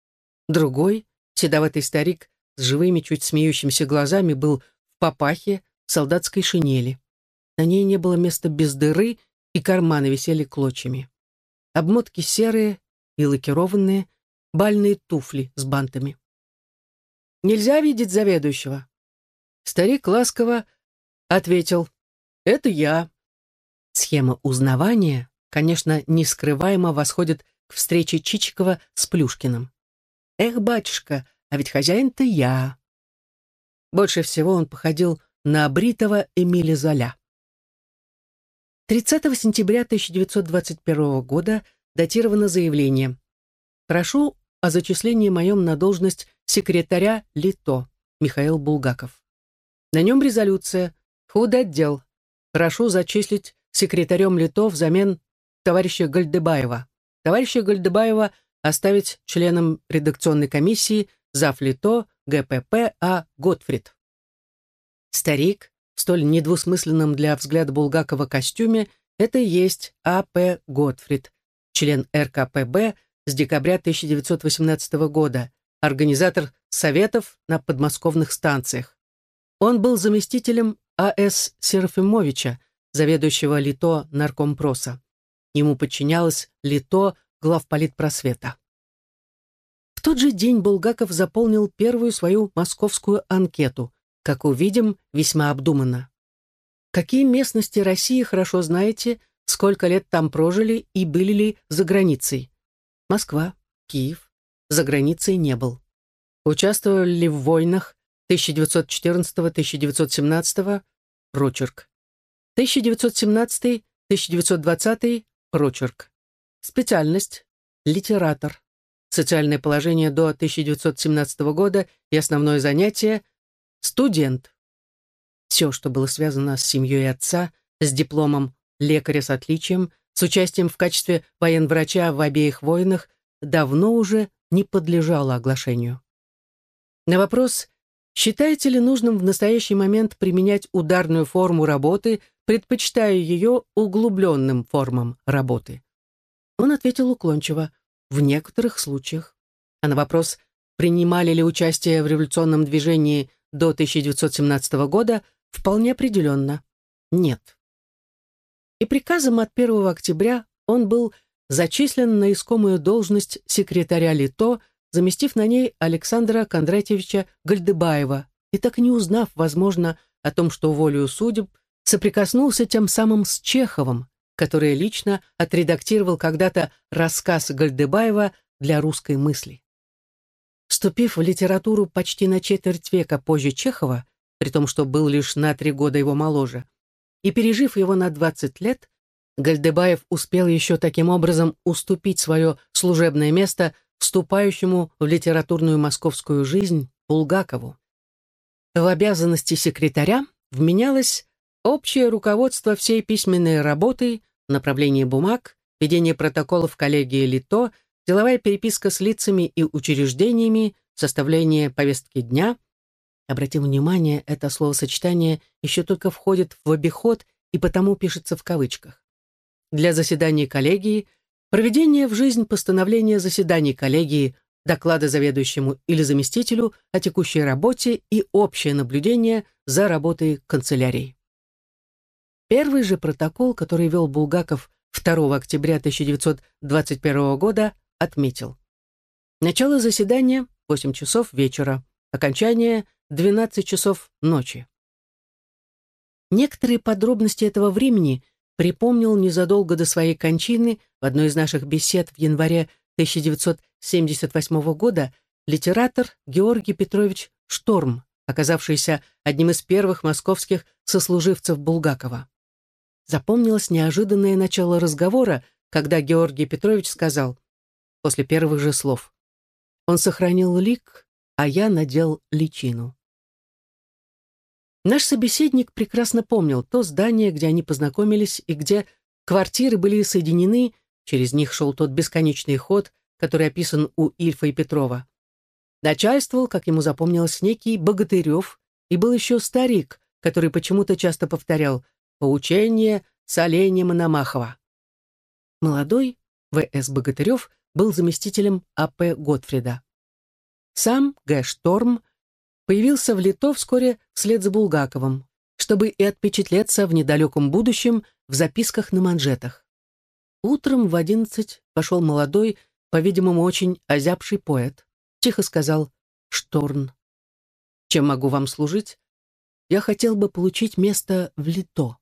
Другой, седоватый старик с живыми, чуть смеющимися глазами, был в папахе, солдатской шинели. На ней не было места без дыры, и карманы висели клочьями. Обмотки серые и лакированные, бальные туфли с бантами. «Нельзя видеть заведующего». Старик ласково ответил, «Это я». Схема узнавания, конечно, нескрываемо восходит к встрече Чичикова с Плюшкиным. «Эх, батюшка, а ведь хозяин-то я». Больше всего он походил на бритого Эмиля Золя. 30 сентября 1921 года датировано заявление «Прошу о зачислении моем на должность секретаря ЛИТО Михаил Булгаков». На нем резолюция «Худотдел. Прошу зачислить секретарем ЛИТО взамен товарища Гальдебаева. Товарища Гальдебаева оставить членом редакционной комиссии зав. ЛИТО ГПП А. Готфрид». Старик, в столь недвусмысленном для взгляда Булгакова костюме, это и есть А.П. Готфрид, член РКПБ с декабря 1918 года, организатор советов на подмосковных станциях. Он был заместителем А.С. Серафимовича, заведующего ЛИТО наркомпроса. Ему подчинялось ЛИТО главполитпросвета. В тот же день Булгаков заполнил первую свою московскую анкету, как увидим, весьма обдуманно. Какие местности России хорошо знаете, сколько лет там прожили и были ли за границей? Москва, Киев. За границей не был. Участвовали ли в войнах 1914-1917? Прочерк. 1917-1920? Прочерк. Специальность. Литератор. Социальное положение до 1917 года и основное занятие – студент. Все, что было связано с семьей отца, с дипломом лекаря с отличием, с участием в качестве военврача в обеих войнах, давно уже не подлежало оглашению. На вопрос, считаете ли нужным в настоящий момент применять ударную форму работы, предпочитая ее углубленным формам работы? Он ответил уклончиво, в некоторых случаях. А на вопрос, принимали ли участие в революционном движении до 1917 года вполне определенно нет. И приказом от 1 октября он был зачислен на искомую должность секретаря ЛИТО, заместив на ней Александра Кондратьевича Гальдебаева, и так не узнав, возможно, о том, что волею судеб соприкоснулся тем самым с Чеховым, который лично отредактировал когда-то рассказ Гальдебаева для русской мысли. Вступив в литературу почти на четверть века позже Чехова, при том, что был лишь на три года его моложе, и пережив его на 20 лет, Гальдебаев успел еще таким образом уступить свое служебное место вступающему в литературную московскую жизнь Булгакову. В обязанности секретаря вменялось общее руководство всей письменной работой, направление бумаг, ведение протоколов коллегии ЛИТО – деловая переписка с лицами и учреждениями, составление повестки дня. Обратим внимание, это словосочетание еще только входит в обиход и потому пишется в кавычках. Для заседаний коллегии, проведение в жизнь постановления заседаний коллегии, доклада заведующему или заместителю о текущей работе и общее наблюдение за работой канцелярии. Первый же протокол, который вел Булгаков 2 октября 1921 года, отметил. Начало заседания — 8 часов вечера, окончание — 12 часов ночи. Некоторые подробности этого времени припомнил незадолго до своей кончины в одной из наших бесед в январе 1978 года литератор Георгий Петрович Шторм, оказавшийся одним из первых московских сослуживцев Булгакова. Запомнилось неожиданное начало разговора, когда Георгий Петрович сказал после первых же слов. Он сохранил лик, а я надел личину. Наш собеседник прекрасно помнил то здание, где они познакомились и где квартиры были соединены, через них шел тот бесконечный ход, который описан у Ильфа и Петрова. Начальствовал, как ему запомнилось, некий Богатырев, и был еще старик, который почему-то часто повторял «Поучение с оленем Мономахова». Молодой В.С. Богатырев был заместителем А.П. Готфрида. Сам Г. Шторм появился в Лито вскоре вслед за Булгаковым, чтобы и отпечатлеться в недалеком будущем в записках на манжетах. Утром в одиннадцать пошел молодой, по-видимому, очень озябший поэт. Тихо сказал «Шторн». «Чем могу вам служить?» «Я хотел бы получить место в Лито».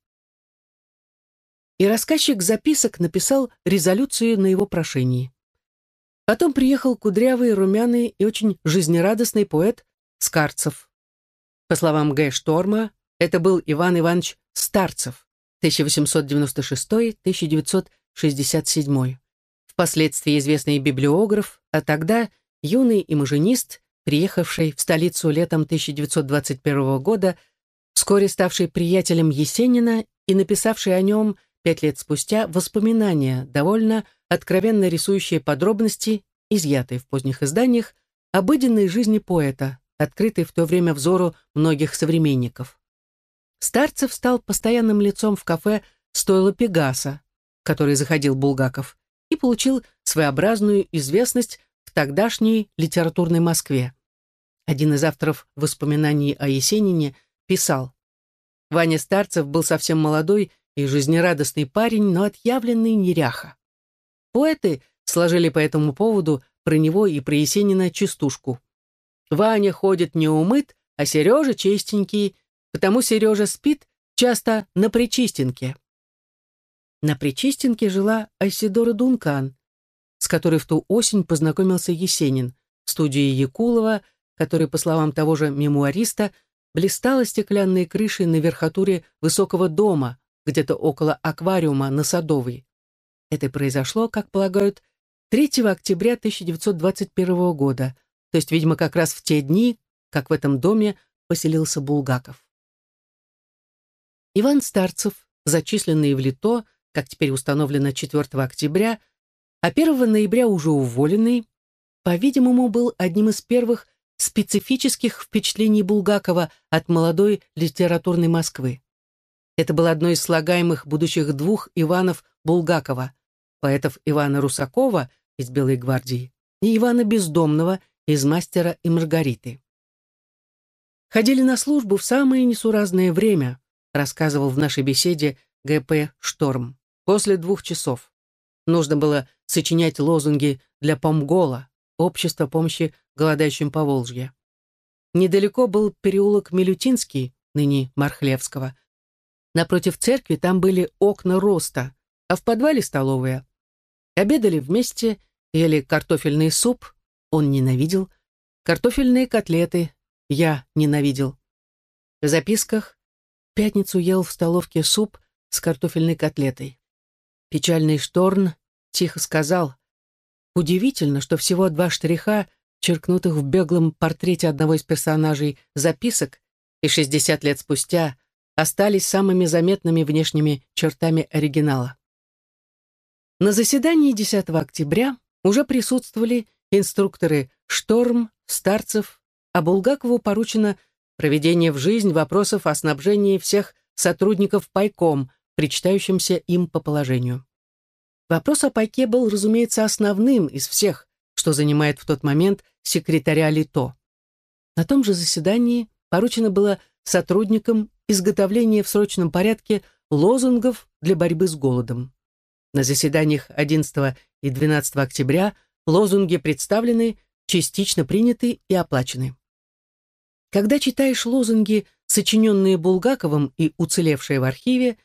И рассказчик записок написал резолюцию на его прошении. Потом приехал кудрявый, румяный и очень жизнерадостный поэт Скарцев. По словам Г. Шторма, это был Иван Иванович Старцев, 1896-1967. Впоследствии известный библиограф, а тогда юный имажинист, приехавший в столицу летом 1921 года, вскоре ставший приятелем Есенина и написавший о нем пять лет спустя воспоминания, довольно откровенно рисующие подробности, изъятые в поздних изданиях, обыденной жизни поэта, открытой в то время взору многих современников. Старцев стал постоянным лицом в кафе «Стойло Пегаса», в который заходил Булгаков, и получил своеобразную известность в тогдашней литературной Москве. Один из авторов воспоминаний о Есенине писал «Ваня Старцев был совсем молодой и жизнерадостный парень, но отъявленный неряха. Поэты сложили по этому поводу про него и про Есенина частушку. Ваня ходит неумыт, а Сережа чистенький, потому Сережа спит часто на Причистенке. На Причистенке жила Айсидора Дункан, с которой в ту осень познакомился Есенин в студии Якулова, который, по словам того же мемуариста, блистала стеклянной крышей на верхотуре высокого дома, где-то около аквариума на Садовой. Это произошло, как полагают, 3 октября 1921 года, то есть, видимо, как раз в те дни, как в этом доме поселился Булгаков. Иван Старцев, зачисленный в Лито, как теперь установлено 4 октября, а 1 ноября уже уволенный, по-видимому, был одним из первых специфических впечатлений Булгакова от молодой литературной Москвы. Это было одно из слагаемых будущих двух Иванов Булгакова, поэтов Ивана Русакова из «Белой гвардии» и Ивана Бездомного из «Мастера и Маргариты». Ходили на службу в самое несуразное время, рассказывал в нашей беседе Г.П. Шторм, после двух часов. Нужно было сочинять лозунги для Помгола, Общества помощи голодающим по Волжье. Недалеко был переулок Милютинский, ныне Мархлевского. Напротив церкви там были окна роста, а в подвале столовая. Обедали вместе, ели картофельный суп, он ненавидел, картофельные котлеты, я ненавидел. В записках в пятницу ел в столовке суп с картофельной котлетой. Печальный Шторн тихо сказал, удивительно, что всего два штриха, черкнутых в беглом портрете одного из персонажей записок, и 60 лет спустя остались самыми заметными внешними чертами оригинала. На заседании 10 октября уже присутствовали инструкторы Шторм, Старцев, а Булгакову поручено проведение в жизнь вопросов о снабжении всех сотрудников пайком, причитающимся им по положению. Вопрос о пайке был, разумеется, основным из всех, что занимает в тот момент секретаря ЛИТО. На том же заседании поручено было сотрудникам изготовление в срочном порядке лозунгов для борьбы с голодом. На заседаниях 11 и 12 октября лозунги представлены, частично приняты и оплачены. Когда читаешь лозунги, сочиненные Булгаковым и уцелевшие в архиве,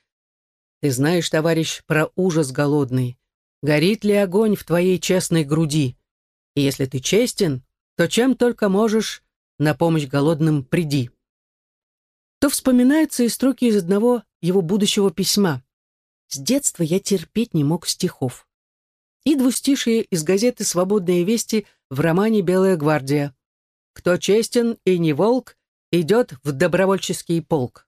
ты знаешь, товарищ, про ужас голодный. Горит ли огонь в твоей честной груди? И если ты честен, то чем только можешь, на помощь голодным приди. То вспоминаются и строки из одного его будущего письма. С детства я терпеть не мог стихов. И двустишие из газеты «Свободные вести» в романе «Белая гвардия». «Кто честен и не волк, идет в добровольческий полк».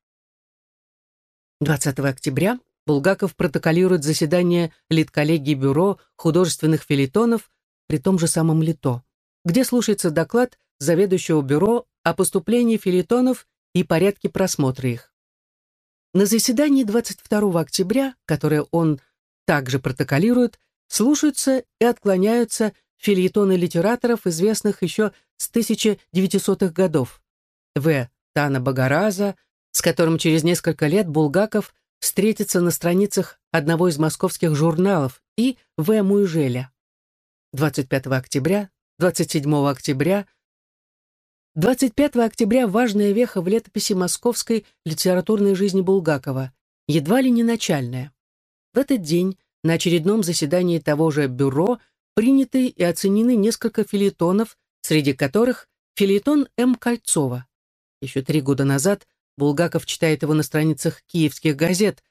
20 октября Булгаков протоколирует заседание Литколлегии Бюро художественных филитонов при том же самом Лито, где слушается доклад заведующего бюро о поступлении филитонов и порядке просмотра их. На заседании 22 октября, которое он также протоколируют, слушаются и отклоняются фильетоны литераторов, известных еще с 1900-х годов. В. Тана Багараза, с которым через несколько лет Булгаков встретится на страницах одного из московских журналов, и В. Муйжеля. 25 октября, 27 октября. 25 октября важная веха в летописи московской литературной жизни Булгакова, едва ли не начальная. В этот день на очередном заседании того же бюро приняты и оценены несколько филетонов, среди которых филетон М. Кольцова. Еще три года назад Булгаков читает его на страницах киевских газет,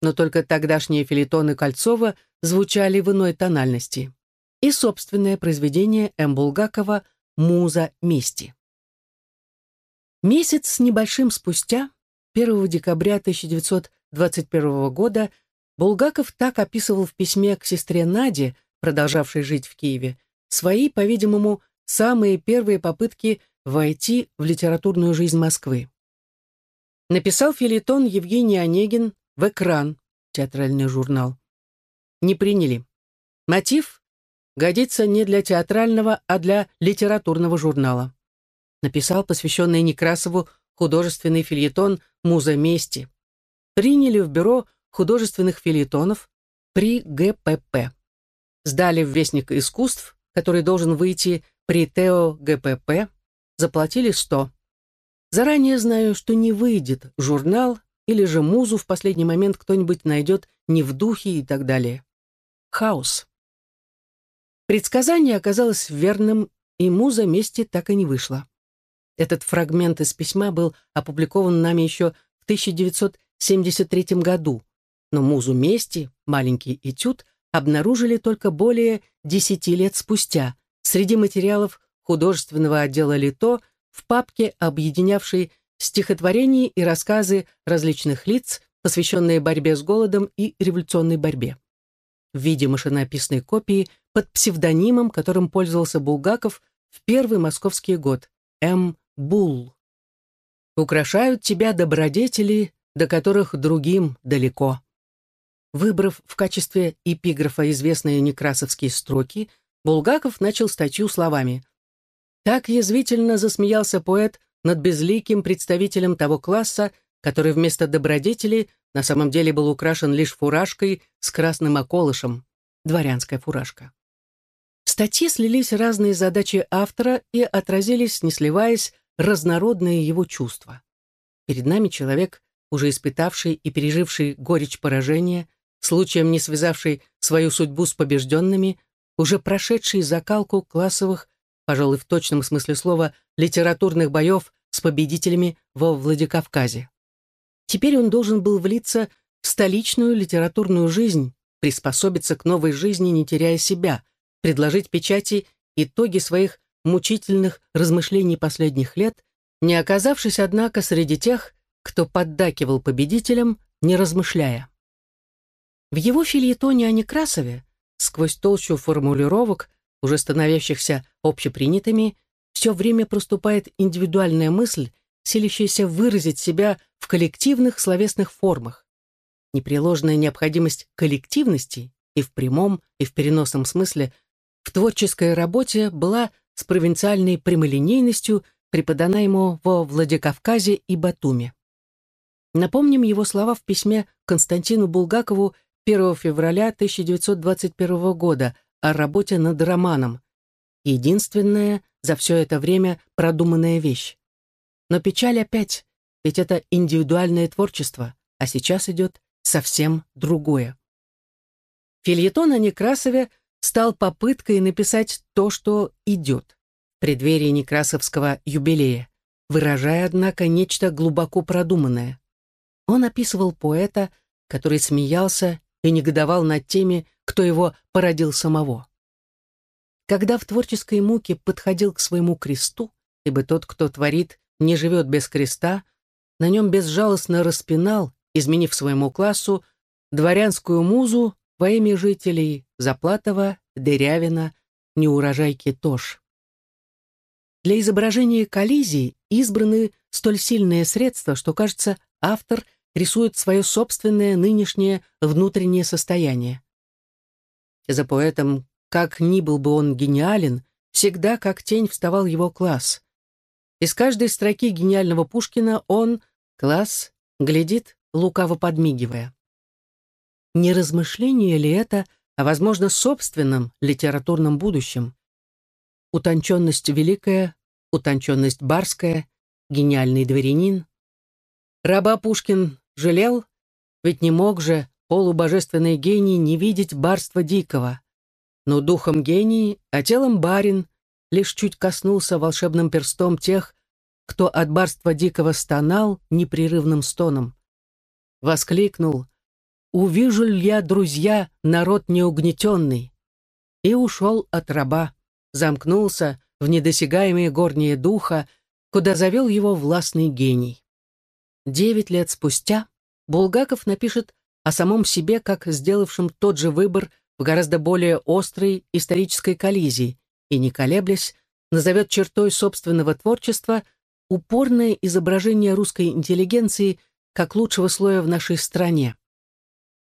но только тогдашние филетоны Кольцова звучали в иной тональности. И собственное произведение М. Булгакова «Муза мести». Месяц с небольшим спустя, 1 декабря 1921 года, Булгаков так описывал в письме к сестре Наде, продолжавшей жить в Киеве, свои, по-видимому, самые первые попытки войти в литературную жизнь Москвы. Написал филитон Евгений Онегин в «Экран», театральный журнал. Не приняли. Мотив годится не для театрального, а для литературного журнала. Написал посвященный Некрасову художественный фильетон «Муза мести». Приняли в бюро художественных филетонов при ГПП. Сдали в Вестник искусств, который должен выйти при ТЭО ГПП, заплатили 100. Заранее знаю, что не выйдет журнал или же музу в последний момент кто-нибудь найдет не в духе и так далее. Хаос. Предсказание оказалось верным, и муза мести так и не вышла. Этот фрагмент из письма был опубликован нами еще в 1973 году, но музу мести, маленький этюд, обнаружили только более десяти лет спустя среди материалов художественного отдела Лито в папке, объединявшей стихотворения и рассказы различных лиц, посвященные борьбе с голодом и революционной борьбе. В виде машинописной копии под псевдонимом, которым пользовался Булгаков в первый московский год, М. Бул. «Украшают тебя добродетели, до которых другим далеко». Выбрав в качестве эпиграфа известные некрасовские строки, Булгаков начал статью словами «Так язвительно засмеялся поэт над безликим представителем того класса, который вместо добродетели на самом деле был украшен лишь фуражкой с красным околышем, дворянская фуражка». В статье слились разные задачи автора и отразились, не сливаясь, разнородные его чувства. Перед нами человек, уже испытавший и переживший горечь поражения, случаем не связавший свою судьбу с побежденными, уже прошедший закалку классовых, пожалуй, в точном смысле слова, литературных боев с победителями во Владикавказе. Теперь он должен был влиться в столичную литературную жизнь, приспособиться к новой жизни, не теряя себя, предложить печати итоги своих мучительных размышлений последних лет, не оказавшись, однако, среди тех, кто поддакивал победителям, не размышляя. В его фильетоне о Некрасове, сквозь толщу формулировок, уже становящихся общепринятыми, все время проступает индивидуальная мысль, силящаяся выразить себя в коллективных словесных формах. Непреложная необходимость коллективности и в прямом, и в переносном смысле в творческой работе была с провинциальной прямолинейностью преподана ему во Владикавказе и Батуми. Напомним его слова в письме Константину Булгакову 1 февраля 1921 года о работе над романом. Единственная за все это время продуманная вещь. Но печаль опять, ведь это индивидуальное творчество, а сейчас идет совсем другое. Фильетон о Некрасове стал попыткой написать то, что идет, в преддверии Некрасовского юбилея, выражая, однако, нечто глубоко продуманное. Он описывал поэта, который смеялся и негодовал над теми, кто его породил самого. Когда в творческой муке подходил к своему кресту, ибо тот, кто творит, не живет без креста, на нем безжалостно распинал, изменив своему классу, дворянскую музу во имя жителей Заплатова, Дырявина, неурожайки Тош. Для изображения коллизий избраны столь сильные средства, что, кажется, автор – рисует свое собственное нынешнее внутреннее состояние. За поэтом, как ни был бы он гениален, всегда как тень вставал его класс. Из каждой строки гениального Пушкина он, класс, глядит, лукаво подмигивая. Не размышление ли это о, возможно, собственном литературном будущем? Утонченность великая, утонченность барская, гениальный дворянин. Раба Пушкин жалел, ведь не мог же полубожественный гений не видеть барства дикого. Но духом гений, а телом барин, лишь чуть коснулся волшебным перстом тех, кто от барства дикого стонал непрерывным стоном. Воскликнул «Увижу ли я, друзья, народ неугнетенный?» И ушел от раба, замкнулся в недосягаемые горние духа, куда завел его властный гений. Девять лет спустя Булгаков напишет о самом себе как сделавшем тот же выбор в гораздо более острой исторической коллизии и, не колеблясь, назовет чертой собственного творчества упорное изображение русской интеллигенции как лучшего слоя в нашей стране.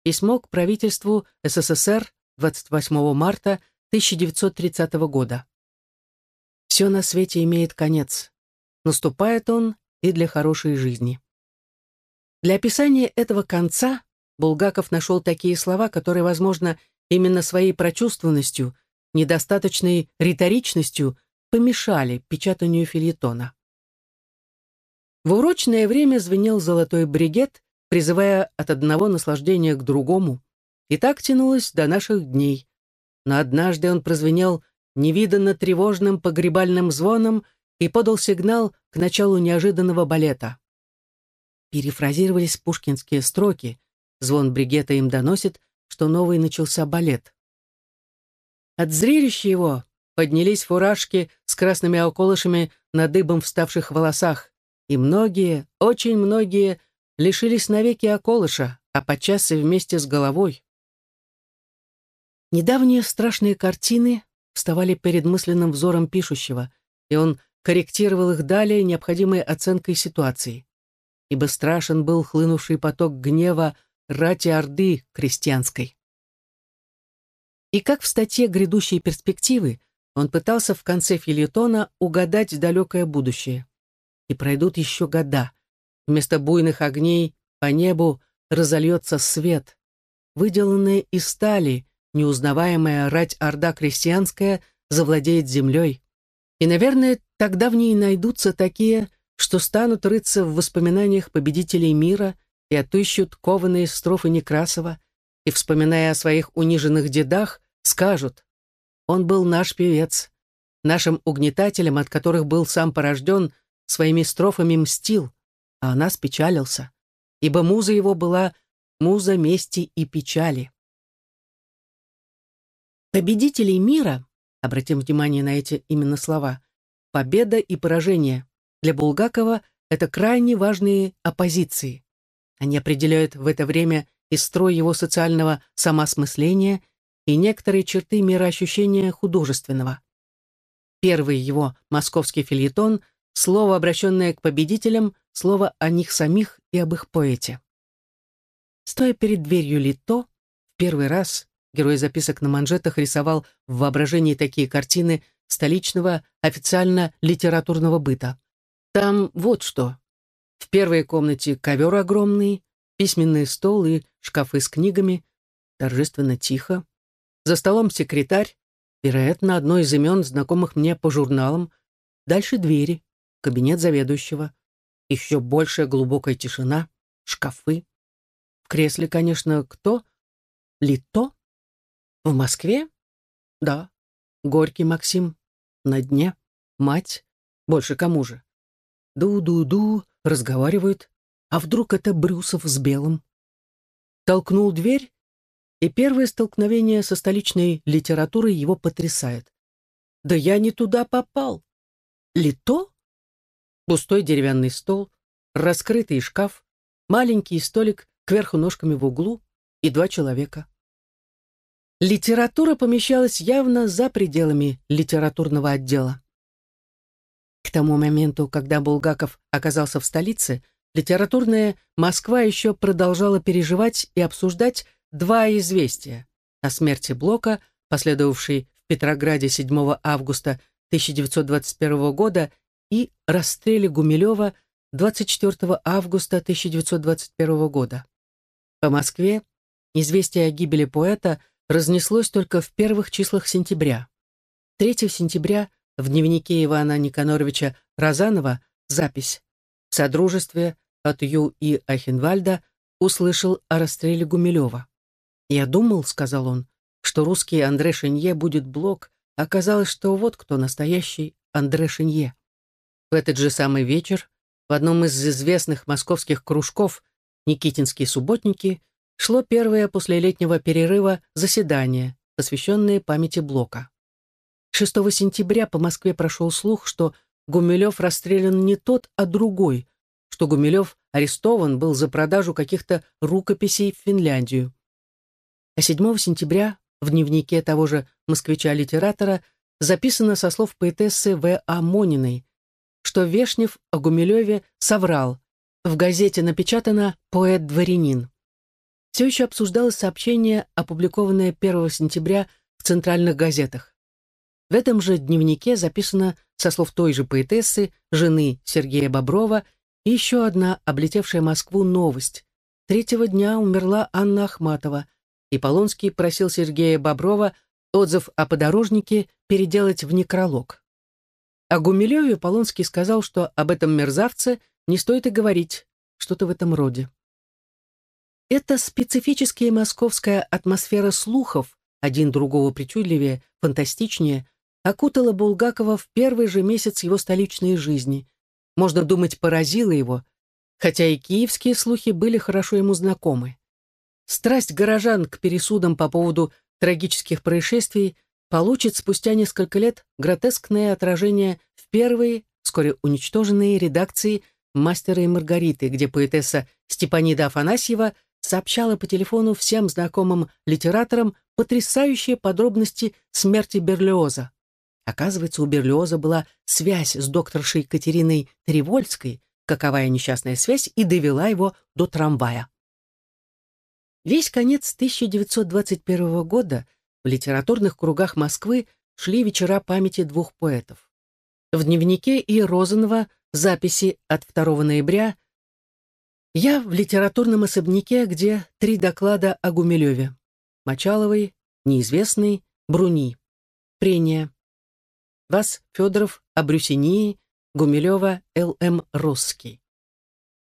Письмо к правительству СССР 28 марта 1930 года. Все на свете имеет конец. Наступает он и для хорошей жизни. Для описания этого конца Булгаков нашел такие слова, которые, возможно, именно своей прочувствованностью, недостаточной риторичностью помешали печатанию фильетона. В урочное время звенел золотой бригет, призывая от одного наслаждения к другому, и так тянулось до наших дней. Но однажды он прозвенел невиданно тревожным погребальным звоном и подал сигнал к началу неожиданного балета. Перефразировались пушкинские строки, Звон бригета им доносит, что новый начался балет. От зрелища его поднялись фуражки с красными околышами на дыбом вставших волосах, и многие, очень многие, лишились навеки околыша, а подчас и вместе с головой. Недавние страшные картины вставали перед мысленным взором пишущего, и он корректировал их далее необходимой оценкой ситуации. Ибо страшен был хлынувший поток гнева рати Орды крестьянской. И как в статье «Грядущие перспективы» он пытался в конце филетона угадать далекое будущее. И пройдут еще года. Вместо буйных огней по небу разольется свет. Выделанная из стали, неузнаваемая рать Орда крестьянская завладеет землей. И, наверное, тогда в ней найдутся такие, что станут рыться в воспоминаниях победителей мира и отыщут кованые строфы Некрасова и, вспоминая о своих униженных дедах, скажут «Он был наш певец, нашим угнетателем, от которых был сам порожден, своими строфами мстил, а о нас печалился, ибо муза его была муза мести и печали». Победителей мира, обратим внимание на эти именно слова, победа и поражение, для Булгакова это крайне важные оппозиции. Они определяют в это время и строй его социального самосмысления, и некоторые черты мироощущения художественного. Первый его московский фильетон — слово, обращенное к победителям, слово о них самих и об их поэте. Стоя перед дверью Лито, в первый раз герой записок на манжетах рисовал в воображении такие картины столичного официально литературного быта. Там вот что. В первой комнате ковер огромный, письменный стол и шкафы с книгами. Торжественно тихо. За столом секретарь, вероятно, одно из имен, знакомых мне по журналам. Дальше двери, кабинет заведующего. Еще большая глубокая тишина, шкафы. В кресле, конечно, кто? Лито? В Москве? Да. Горький Максим. На дне. Мать. Больше кому же? Ду-ду-ду, разговаривают, а вдруг это Брюсов с Белым? Толкнул дверь, и первое столкновение со столичной литературой его потрясает. Да я не туда попал. Лито? Пустой деревянный стол, раскрытый шкаф, маленький столик кверху ножками в углу и два человека. Литература помещалась явно за пределами литературного отдела. К тому моменту, когда Булгаков оказался в столице, литературная Москва еще продолжала переживать и обсуждать два известия. о смерти Блока, последовавшей в Петрограде 7 августа 1921 года, и расстреле Гумилева 24 августа 1921 года. По Москве известие о гибели поэта разнеслось только в первых числах сентября. 3 сентября в дневнике Ивана Никаноровича Розанова запись «В содружестве от Ю. и Ахенвальда услышал о расстреле Гумилева. «Я думал, — сказал он, — что русский Андре Шенье будет Блок, оказалось, что вот кто настоящий Андре Шенье». В этот же самый вечер в одном из известных московских кружков «Никитинские субботники» шло первое после летнего перерыва заседание, посвященное памяти Блока. 6 сентября по Москве прошел слух, что Гумилев расстрелян не тот, а другой, что Гумилев арестован был за продажу каких-то рукописей в Финляндию. А 7 сентября в дневнике того же москвича-литератора записано со слов поэтессы В. А. Мониной, что Вешнев о Гумилеве соврал. В газете напечатано «Поэт-дворянин». Все еще обсуждалось сообщение, опубликованное 1 сентября в центральных газетах. В этом же дневнике записано со слов той же поэтессы, жены Сергея Боброва, и еще одна, облетевшая Москву, новость. Третьего дня умерла Анна Ахматова, и Полонский просил Сергея Боброва отзыв о подорожнике переделать в некролог. О Гумилеве Полонский сказал, что об этом мерзавце не стоит и говорить, что-то в этом роде. Эта специфическая московская атмосфера слухов, один другого причудливее, фантастичнее, окутала Булгакова в первый же месяц его столичной жизни. Можно думать, поразила его, хотя и киевские слухи были хорошо ему знакомы. Страсть горожан к пересудам по поводу трагических происшествий получит спустя несколько лет гротескное отражение в первой, вскоре уничтоженной редакции «Мастера и Маргариты», где поэтесса Степанида Афанасьева сообщала по телефону всем знакомым литераторам потрясающие подробности смерти Берлиоза. Оказывается, у Берлиоза была связь с докторшей Катериной Тревольской, каковая несчастная связь и довела его до трамвая. Весь конец 1921 года в литературных кругах Москвы шли вечера памяти двух поэтов. В дневнике И. Розанова записи от 2 ноября «Я в литературном особняке, где три доклада о Гумилеве. Мочаловой, Неизвестный, Бруни. Прения. Вас, Федоров, о Брюсинии, Гумилева, Л.М. Русский.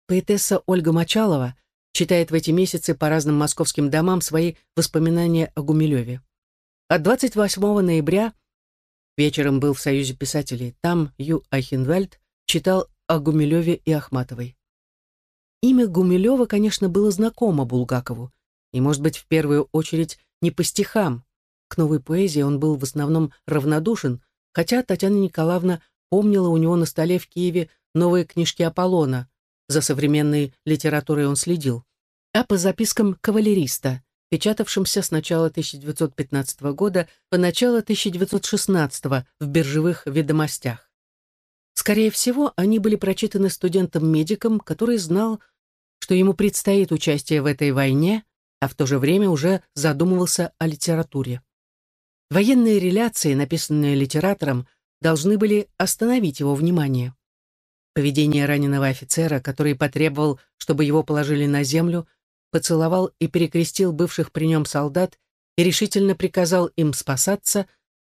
Поэтесса Ольга Мочалова читает в эти месяцы по разным московским домам свои воспоминания о Гумилеве. А 28 ноября вечером был в Союзе писателей. Там Ю. Айхенвальд читал о Гумилеве и Ахматовой. Имя Гумилева, конечно, было знакомо Булгакову, и, может быть, в первую очередь не по стихам. К новой поэзии он был в основном равнодушен, хотя Татьяна Николаевна помнила у него на столе в Киеве новые книжки Аполлона, за современной литературой он следил, а по запискам кавалериста, печатавшимся с начала 1915 года по начало 1916 в биржевых ведомостях. Скорее всего, они были прочитаны студентом-медиком, который знал, что ему предстоит участие в этой войне, а в то же время уже задумывался о литературе. Военные реляции, написанные литератором, должны были остановить его внимание. Поведение раненого офицера, который потребовал, чтобы его положили на землю, поцеловал и перекрестил бывших при нем солдат и решительно приказал им спасаться,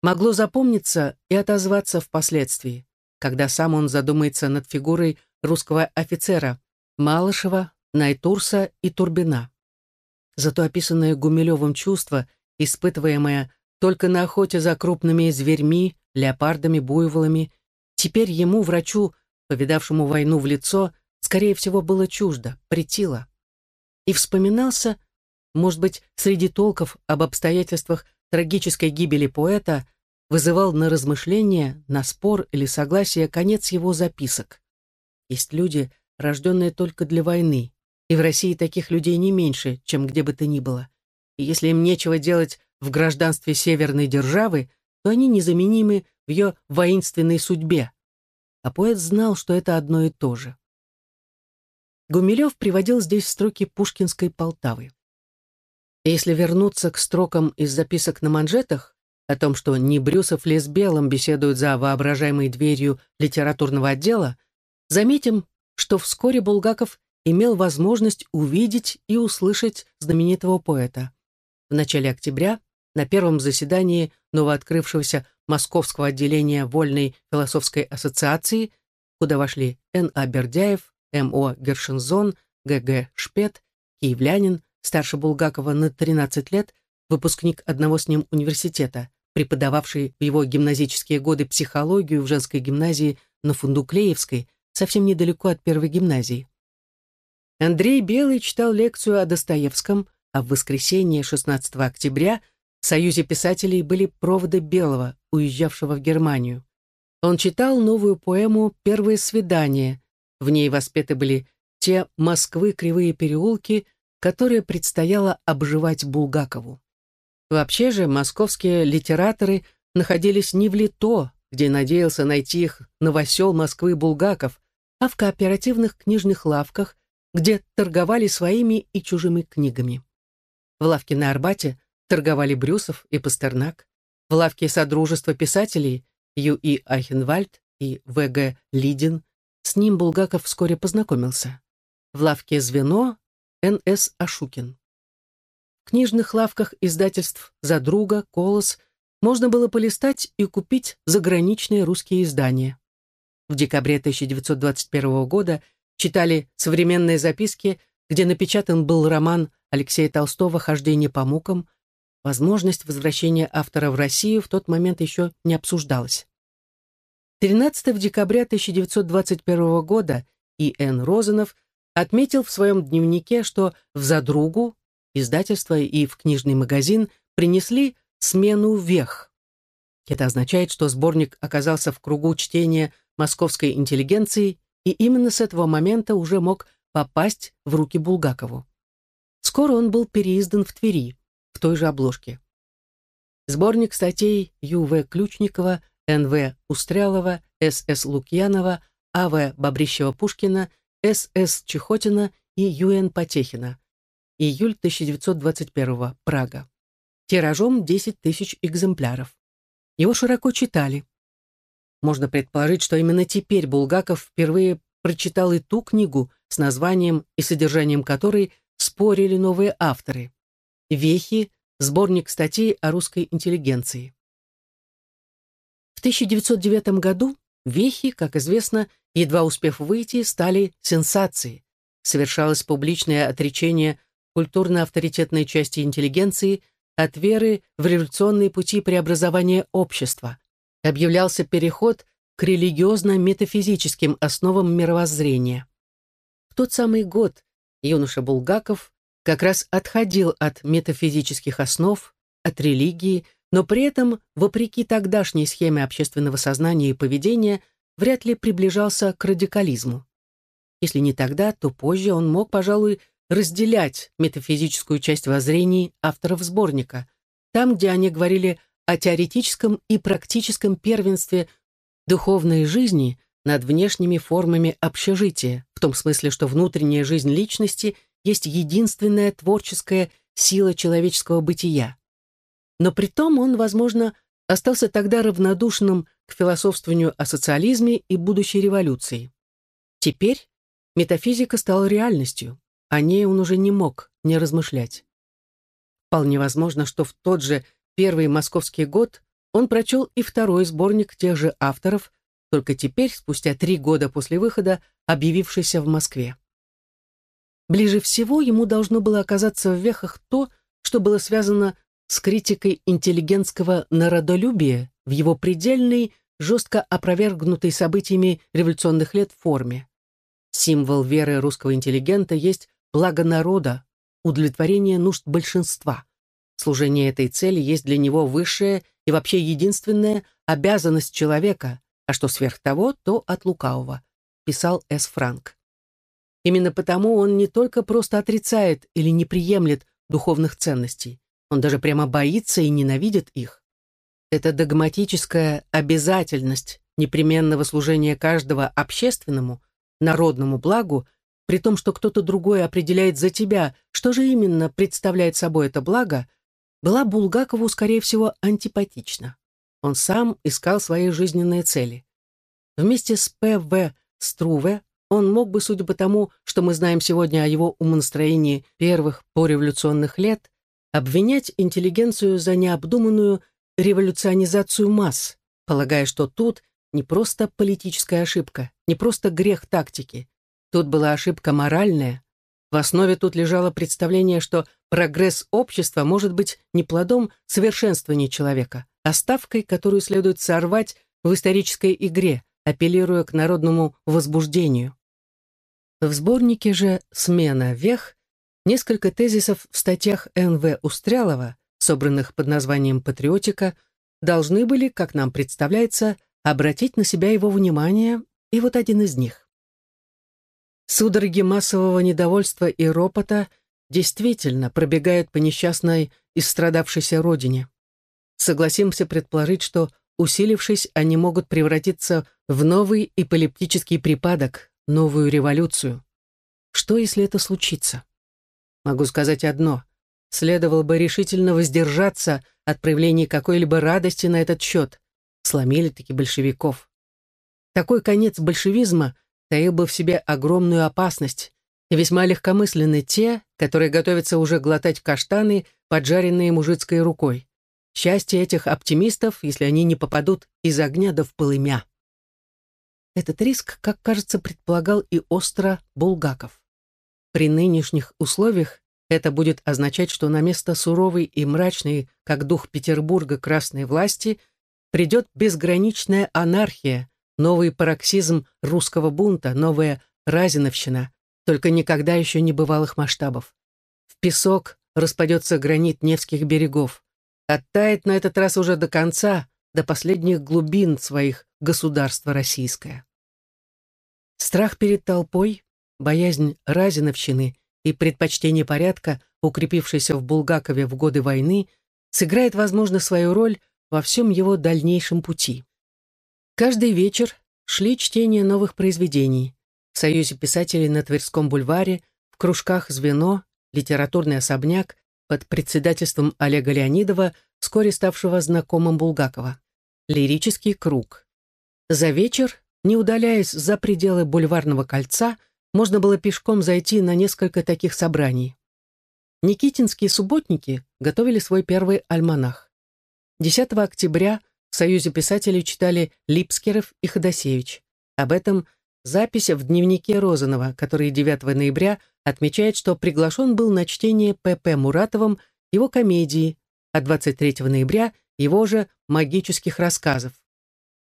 могло запомниться и отозваться впоследствии, когда сам он задумается над фигурой русского офицера Малышева, Найтурса и Турбина. Зато описанное Гумилевым чувство, испытываемое только на охоте за крупными зверьми, леопардами, буйволами. Теперь ему, врачу, повидавшему войну в лицо, скорее всего, было чуждо, притило. И вспоминался, может быть, среди толков об обстоятельствах трагической гибели поэта, вызывал на размышление, на спор или согласие конец его записок. Есть люди, рожденные только для войны, и в России таких людей не меньше, чем где бы то ни было. И если им нечего делать в гражданстве северной державы, то они незаменимы в ее воинственной судьбе. А поэт знал, что это одно и то же. Гумилев приводил здесь строки пушкинской Полтавы. Если вернуться к строкам из записок на манжетах о том, что не Брюсов ли с Белым беседуют за воображаемой дверью литературного отдела, заметим, что вскоре Булгаков имел возможность увидеть и услышать знаменитого поэта. В начале октября на первом заседании новооткрывшегося Московского отделения Вольной философской ассоциации, куда вошли Н.А. Бердяев, М.О. Гершензон, Г.Г. Шпет, киевлянин, старше Булгакова на 13 лет, выпускник одного с ним университета, преподававший в его гимназические годы психологию в женской гимназии на Фундуклеевской, совсем недалеко от первой гимназии. Андрей Белый читал лекцию о Достоевском, а в воскресенье 16 октября в Союзе писателей были проводы Белого, уезжавшего в Германию. Он читал новую поэму «Первое свидание». В ней воспеты были те Москвы кривые переулки, которые предстояло обживать Булгакову. Вообще же московские литераторы находились не в Лито, где надеялся найти их новосел Москвы Булгаков, а в кооперативных книжных лавках, где торговали своими и чужими книгами. В лавке на Арбате торговали Брюсов и Пастернак, в лавке Содружества писателей Ю.И. Айхенвальд и В.Г. Лидин, с ним Булгаков вскоре познакомился. В лавке «Звено» Н.С. Ашукин. В книжных лавках издательств «За друга», «Колос» можно было полистать и купить заграничные русские издания. В декабре 1921 года читали современные записки, где напечатан был роман Алексея Толстого «Хождение по мукам». Возможность возвращения автора в Россию в тот момент еще не обсуждалась. 13 декабря 1921 года И.Н. Розанов отметил в своем дневнике, что в «Задругу» издательство и в книжный магазин принесли смену вех. Это означает, что сборник оказался в кругу чтения московской интеллигенции и именно с этого момента уже мог попасть в руки Булгакову. Скоро он был переиздан в Твери, той же обложке. Сборник статей Ю.В. Ключникова, Н.В. Устрялова, С.С. Лукьянова, А.В. Бобрищева-Пушкина, С.С. Чехотина и Ю.Н. Потехина. Июль 1921 Прага. Тиражом 10 тысяч экземпляров. Его широко читали. Можно предположить, что именно теперь Булгаков впервые прочитал и ту книгу, с названием и содержанием которой спорили новые авторы. «Вехи. Сборник статей о русской интеллигенции». В 1909 году «Вехи», как известно, едва успев выйти, стали сенсацией. Совершалось публичное отречение культурно-авторитетной части интеллигенции от веры в революционные пути преобразования общества объявлялся переход к религиозно-метафизическим основам мировоззрения. В тот самый год юноша Булгаков как раз отходил от метафизических основ, от религии, но при этом, вопреки тогдашней схеме общественного сознания и поведения, вряд ли приближался к радикализму. Если не тогда, то позже он мог, пожалуй, разделять метафизическую часть воззрений авторов сборника, там, где они говорили о теоретическом и практическом первенстве духовной жизни над внешними формами общежития, в том смысле, что внутренняя жизнь личности есть единственная творческая сила человеческого бытия. Но при том он, возможно, остался тогда равнодушным к философствованию о социализме и будущей революции. Теперь метафизика стала реальностью, о ней он уже не мог не размышлять. Вполне возможно, что в тот же первый московский год он прочел и второй сборник тех же авторов, только теперь, спустя три года после выхода, объявившийся в Москве. Ближе всего ему должно было оказаться в вехах то, что было связано с критикой интеллигентского народолюбия в его предельной, жестко опровергнутой событиями революционных лет форме. Символ веры русского интеллигента есть благо народа, удовлетворение нужд большинства. Служение этой цели есть для него высшая и вообще единственная обязанность человека, а что сверх того, то от лукавого, писал С. Франк. Именно потому он не только просто отрицает или не приемлет духовных ценностей, он даже прямо боится и ненавидит их. Это догматическая обязательность непременного служения каждого общественному, народному благу при том, что кто-то другой определяет за тебя, что же именно представляет собой это благо, была Булгакову, скорее всего, антипатична. Он сам искал свои жизненные цели. Вместе с П.В. Струве он мог бы, судя по тому, что мы знаем сегодня о его умонастроении первых пореволюционных лет, обвинять интеллигенцию за необдуманную революционизацию масс, полагая, что тут не просто политическая ошибка, не просто грех тактики. Тут была ошибка моральная. В основе тут лежало представление, что прогресс общества может быть не плодом совершенствования человека, а ставкой, которую следует сорвать в исторической игре, апеллируя к народному возбуждению. В сборнике же «Смена вех» несколько тезисов в статьях Н.В. Устрялова, собранных под названием «Патриотика», должны были, как нам представляется, обратить на себя его внимание, и вот один из них. Судороги массового недовольства и ропота действительно пробегают по несчастной и страдавшейся родине. Согласимся предположить, что, усилившись, они могут превратиться в новый эпилептический припадок, новую революцию. Что, если это случится? Могу сказать одно. Следовало бы решительно воздержаться от проявления какой-либо радости на этот счет. Сломили-таки большевиков. Такой конец большевизма таил бы в себе огромную опасность, и весьма легкомысленны те, которые готовятся уже глотать каштаны, поджаренные мужицкой рукой. Счастье этих оптимистов, если они не попадут из огня да в полымя. Этот риск, как кажется, предполагал и остро Булгаков. При нынешних условиях это будет означать, что на место суровой и мрачной, как дух Петербурга, красной власти, придет безграничная анархия, новый пароксизм русского бунта, новая разиновщина, только никогда еще не бывалых масштабов. В песок распадется гранит Невских берегов. Оттает на этот раз уже до конца, до последних глубин своих государства российское. Страх перед толпой, боязнь разиновщины и предпочтение порядка, укрепившийся в Булгакове в годы войны, сыграет, возможно, свою роль во всем его дальнейшем пути. Каждый вечер шли чтения новых произведений. В Союзе писателей на Тверском бульваре, в кружках «Звено», «Литературный особняк» под председательством Олега Леонидова, вскоре ставшего знакомым Булгакова. «Лирический круг». За вечер не удаляясь за пределы бульварного кольца, можно было пешком зайти на несколько таких собраний. Никитинские субботники готовили свой первый альманах. 10 октября в Союзе писателей читали Липскеров и Ходасевич. Об этом запись в дневнике Розанова, который 9 ноября отмечает, что приглашен был на чтение П.П. Муратовым его комедии, а 23 ноября его же магических рассказов.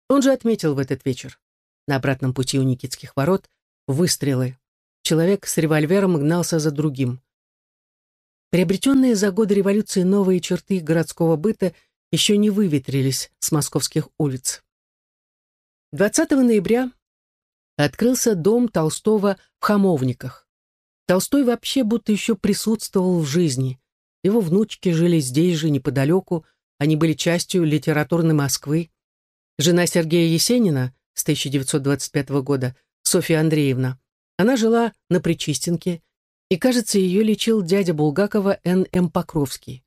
Он же отметил в этот вечер. На обратном пути у Никитских ворот выстрелы. Человек с револьвером гнался за другим. Приобретенные за годы революции новые черты городского быта еще не выветрились с московских улиц. 20 ноября открылся дом Толстого в Хамовниках. Толстой вообще будто еще присутствовал в жизни. Его внучки жили здесь же, неподалеку, они были частью литературной Москвы. Жена Сергея Есенина, с 1925 года, Софья Андреевна. Она жила на Причистенке, и, кажется, ее лечил дядя Булгакова Н.М. Покровский.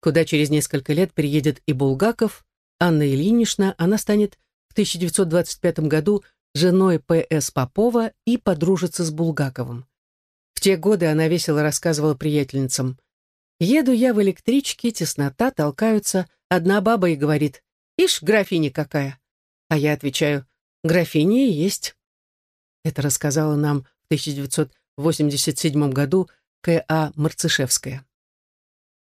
Куда через несколько лет приедет и Булгаков, Анна Ильинична, она станет в 1925 году женой П.С. Попова и подружится с Булгаковым. В те годы она весело рассказывала приятельницам. «Еду я в электричке, теснота, толкаются. Одна баба и говорит, «Ишь, графиня какая!» А я отвечаю, Графиня есть. Это рассказала нам в 1987 году К.А. Марцишевская.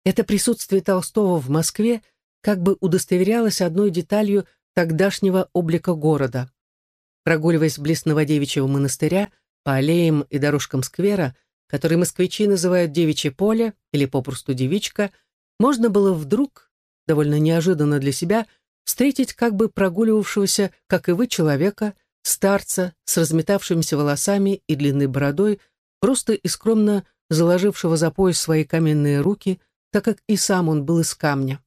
Это присутствие Толстого в Москве как бы удостоверялось одной деталью тогдашнего облика города. Прогуливаясь близ Новодевичьего монастыря, по аллеям и дорожкам сквера, который москвичи называют Девичье поле или попросту Девичка, можно было вдруг, довольно неожиданно для себя, встретить как бы прогуливавшегося, как и вы, человека, старца с разметавшимися волосами и длинной бородой, просто и скромно заложившего за пояс свои каменные руки, так как и сам он был из камня.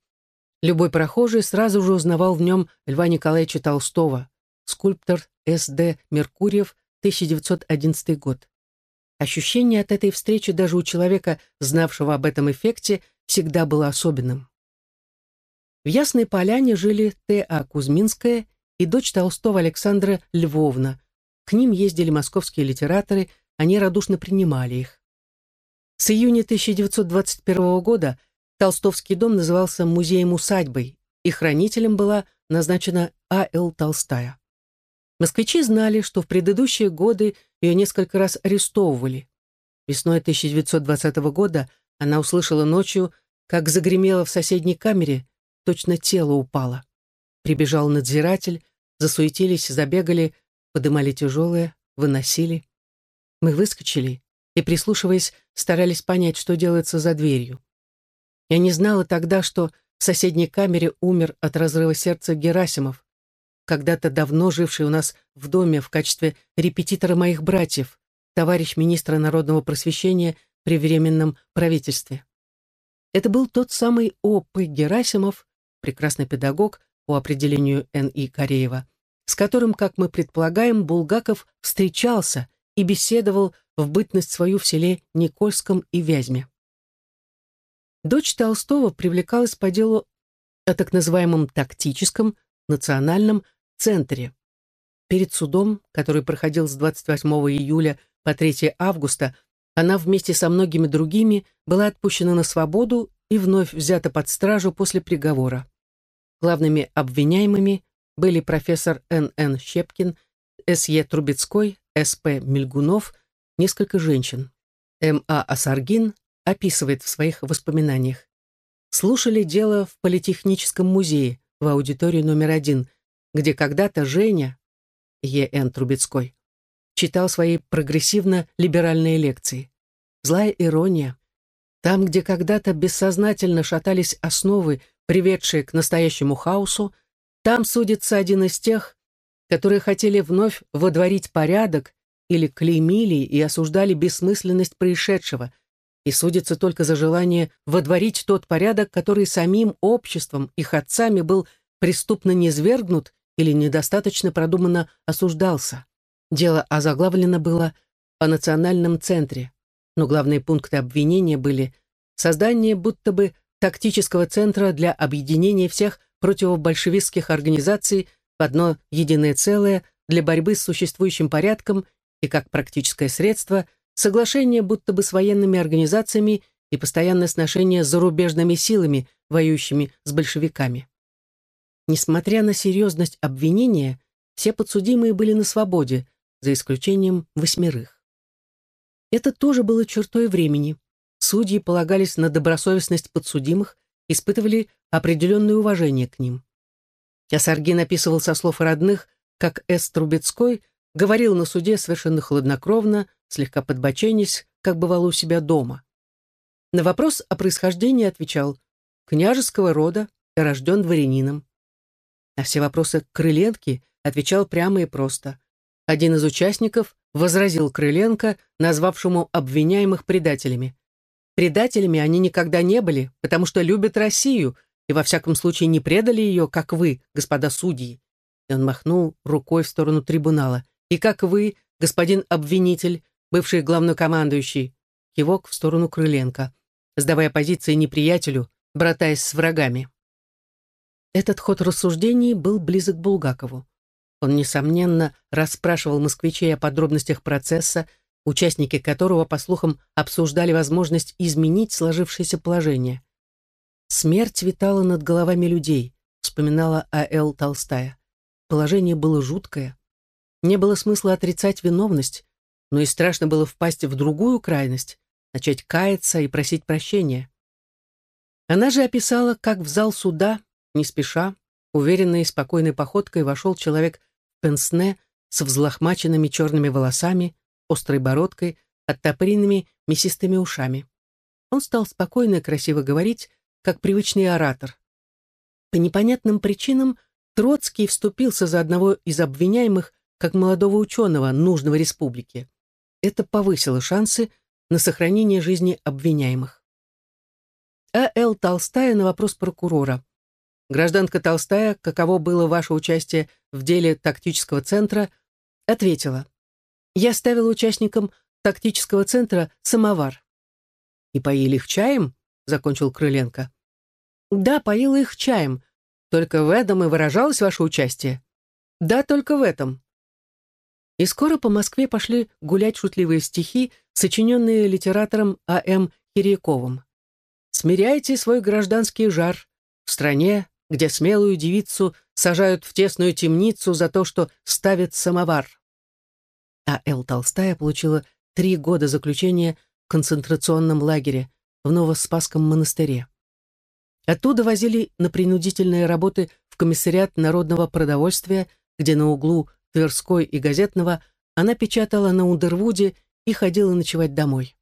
Любой прохожий сразу же узнавал в нем Льва Николаевича Толстого, скульптор С.Д. Меркурьев, 1911 год. Ощущение от этой встречи даже у человека, знавшего об этом эффекте, всегда было особенным. В Ясной Поляне жили Т.А. Кузьминская и дочь Толстого Александра Львовна. К ним ездили московские литераторы, они радушно принимали их. С июня 1921 года Толстовский дом назывался музеем-усадьбой, и хранителем была назначена А.Л. Толстая. Москвичи знали, что в предыдущие годы ее несколько раз арестовывали. Весной 1920 года она услышала ночью, как загремело в соседней камере, точно тело упало. Прибежал надзиратель, засуетились, забегали, подымали тяжелое, выносили. Мы выскочили и, прислушиваясь, старались понять, что делается за дверью. Я не знала тогда, что в соседней камере умер от разрыва сердца Герасимов, когда-то давно живший у нас в доме в качестве репетитора моих братьев, товарищ министра народного просвещения при Временном правительстве. Это был тот самый О.П. Герасимов, прекрасный педагог по определению Н.И. Кореева, с которым, как мы предполагаем, Булгаков встречался и беседовал в бытность свою в селе Никольском и Вязьме. Дочь Толстого привлекалась по делу о так называемом тактическом, национальном центре. Перед судом, который проходил с 28 июля по 3 августа, она вместе со многими другими была отпущена на свободу и вновь взята под стражу после приговора. Главными обвиняемыми были профессор Н.Н. Щепкин, С.Е. Трубецкой, С.П. Мельгунов, несколько женщин. М.А. Асаргин описывает в своих воспоминаниях. Слушали дело в Политехническом музее в аудитории номер один, где когда-то Женя, Е.Н. Трубецкой, читал свои прогрессивно-либеральные лекции. Злая ирония. Там, где когда-то бессознательно шатались основы, приведшие к настоящему хаосу, там судится один из тех, которые хотели вновь водворить порядок или клеймили и осуждали бессмысленность происшедшего, и судится только за желание водворить тот порядок, который самим обществом, их отцами был преступно низвергнут или недостаточно продуманно осуждался. Дело озаглавлено было о национальном центре, но главные пункты обвинения были создание будто бы тактического центра для объединения всех противобольшевистских организаций в одно единое целое для борьбы с существующим порядком и как практическое средство соглашение будто бы с военными организациями и постоянное сношение с зарубежными силами, воюющими с большевиками. Несмотря на серьезность обвинения, все подсудимые были на свободе, за исключением восьмерых. Это тоже было чертой времени. Судьи полагались на добросовестность подсудимых, испытывали определенное уважение к ним. Ясаргин описывал со слов родных, как С. Трубецкой говорил на суде совершенно хладнокровно, слегка подбоченясь, как бывало у себя дома. На вопрос о происхождении отвечал «княжеского рода рожден дворянином». На все вопросы Крыленки отвечал прямо и просто. Один из участников возразил Крыленко, назвавшему обвиняемых предателями. Предателями они никогда не были, потому что любят Россию и во всяком случае не предали ее, как вы, господа судьи. И он махнул рукой в сторону трибунала. И как вы, господин обвинитель, бывший главнокомандующий, кивок в сторону Крыленко, сдавая позиции неприятелю, братаясь с врагами. Этот ход рассуждений был близок Булгакову. Он, несомненно, расспрашивал москвичей о подробностях процесса, участники которого, по слухам, обсуждали возможность изменить сложившееся положение. «Смерть витала над головами людей», — вспоминала А.Л. Толстая. Положение было жуткое. Не было смысла отрицать виновность, но и страшно было впасть в другую крайность, начать каяться и просить прощения. Она же описала, как в зал суда не спеша, уверенной и спокойной походкой вошел человек в пенсне с взлохмаченными черными волосами, острой бородкой, оттопыренными мясистыми ушами. Он стал спокойно и красиво говорить, как привычный оратор. По непонятным причинам Троцкий вступился за одного из обвиняемых как молодого ученого, нужного республике. Это повысило шансы на сохранение жизни обвиняемых. А. Л. Толстая на вопрос прокурора. Гражданка Толстая, каково было ваше участие в деле тактического центра, ответила. Я ставила участникам тактического центра самовар. «И поили их чаем?» — закончил Крыленко. «Да, поила их чаем. Только в этом и выражалось ваше участие?» «Да, только в этом». И скоро по Москве пошли гулять шутливые стихи, сочиненные литератором А.М. Кирьяковым. «Смиряйте свой гражданский жар. В стране, где смелую девицу сажают в тесную темницу за то, что ставит самовар». А. Л. Толстая получила три года заключения в концентрационном лагере в Новоспасском монастыре. Оттуда возили на принудительные работы в комиссариат народного продовольствия, где на углу Тверской и Газетного она печатала на Ундервуде и ходила ночевать домой.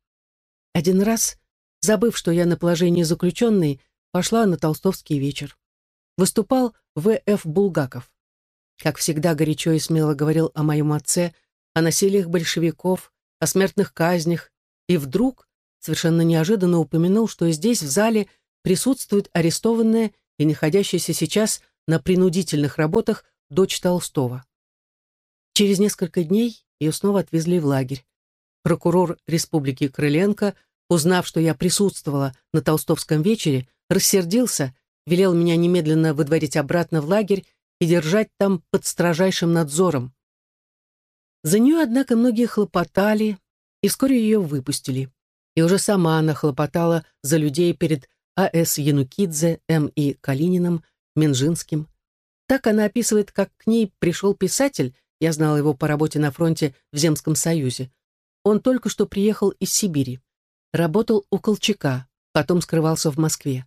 Один раз, забыв, что я на положении заключенной, пошла на толстовский вечер. Выступал В.Ф. Булгаков. Как всегда горячо и смело говорил о моем отце, о насилиях большевиков, о смертных казнях, и вдруг совершенно неожиданно упомянул, что здесь, в зале, присутствует арестованная и находящаяся сейчас на принудительных работах дочь Толстого. Через несколько дней ее снова отвезли в лагерь. Прокурор республики Крыленко, узнав, что я присутствовала на Толстовском вечере, рассердился, велел меня немедленно выдворить обратно в лагерь и держать там под строжайшим надзором. За нее, однако, многие хлопотали, и вскоре ее выпустили. И уже сама она хлопотала за людей перед А.С. Янукидзе, М.И. Калининым, Минжинским. Так она описывает, как к ней пришел писатель, я знала его по работе на фронте в Земском Союзе. Он только что приехал из Сибири. Работал у Колчака, потом скрывался в Москве.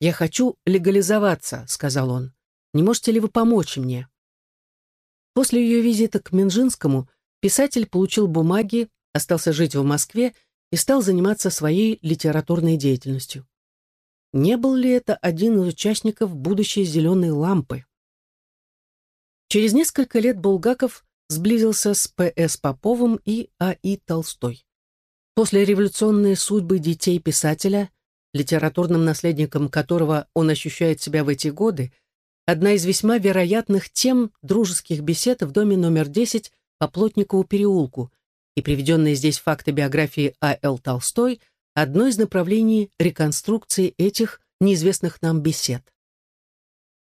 «Я хочу легализоваться», — сказал он. «Не можете ли вы помочь мне?» После ее визита к Минжинскому писатель получил бумаги, остался жить в Москве и стал заниматься своей литературной деятельностью. Не был ли это один из участников будущей «Зеленой лампы»? Через несколько лет Булгаков сблизился с П.С. Поповым и А.И. Толстой. После революционной судьбы детей писателя, литературным наследником которого он ощущает себя в эти годы, одна из весьма вероятных тем дружеских бесед в доме номер 10 по Плотникову переулку и приведенные здесь факты биографии А.Л. Толстой одно из направлений реконструкции этих неизвестных нам бесед.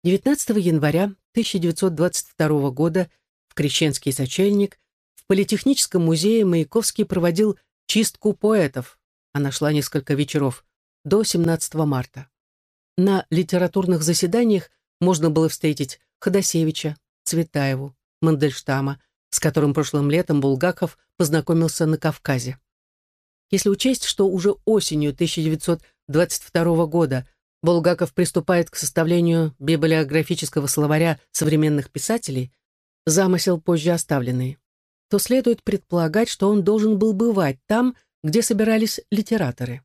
19 января 1922 года в Крещенский сочельник в Политехническом музее Маяковский проводил чистку поэтов, она шла несколько вечеров, до 17 марта. На литературных заседаниях можно было встретить Ходосевича, Цветаеву, Мандельштама, с которым прошлым летом Булгаков познакомился на Кавказе. Если учесть, что уже осенью 1922 года Булгаков приступает к составлению библиографического словаря современных писателей, замысел позже оставленный, то следует предполагать, что он должен был бывать там, где собирались литераторы.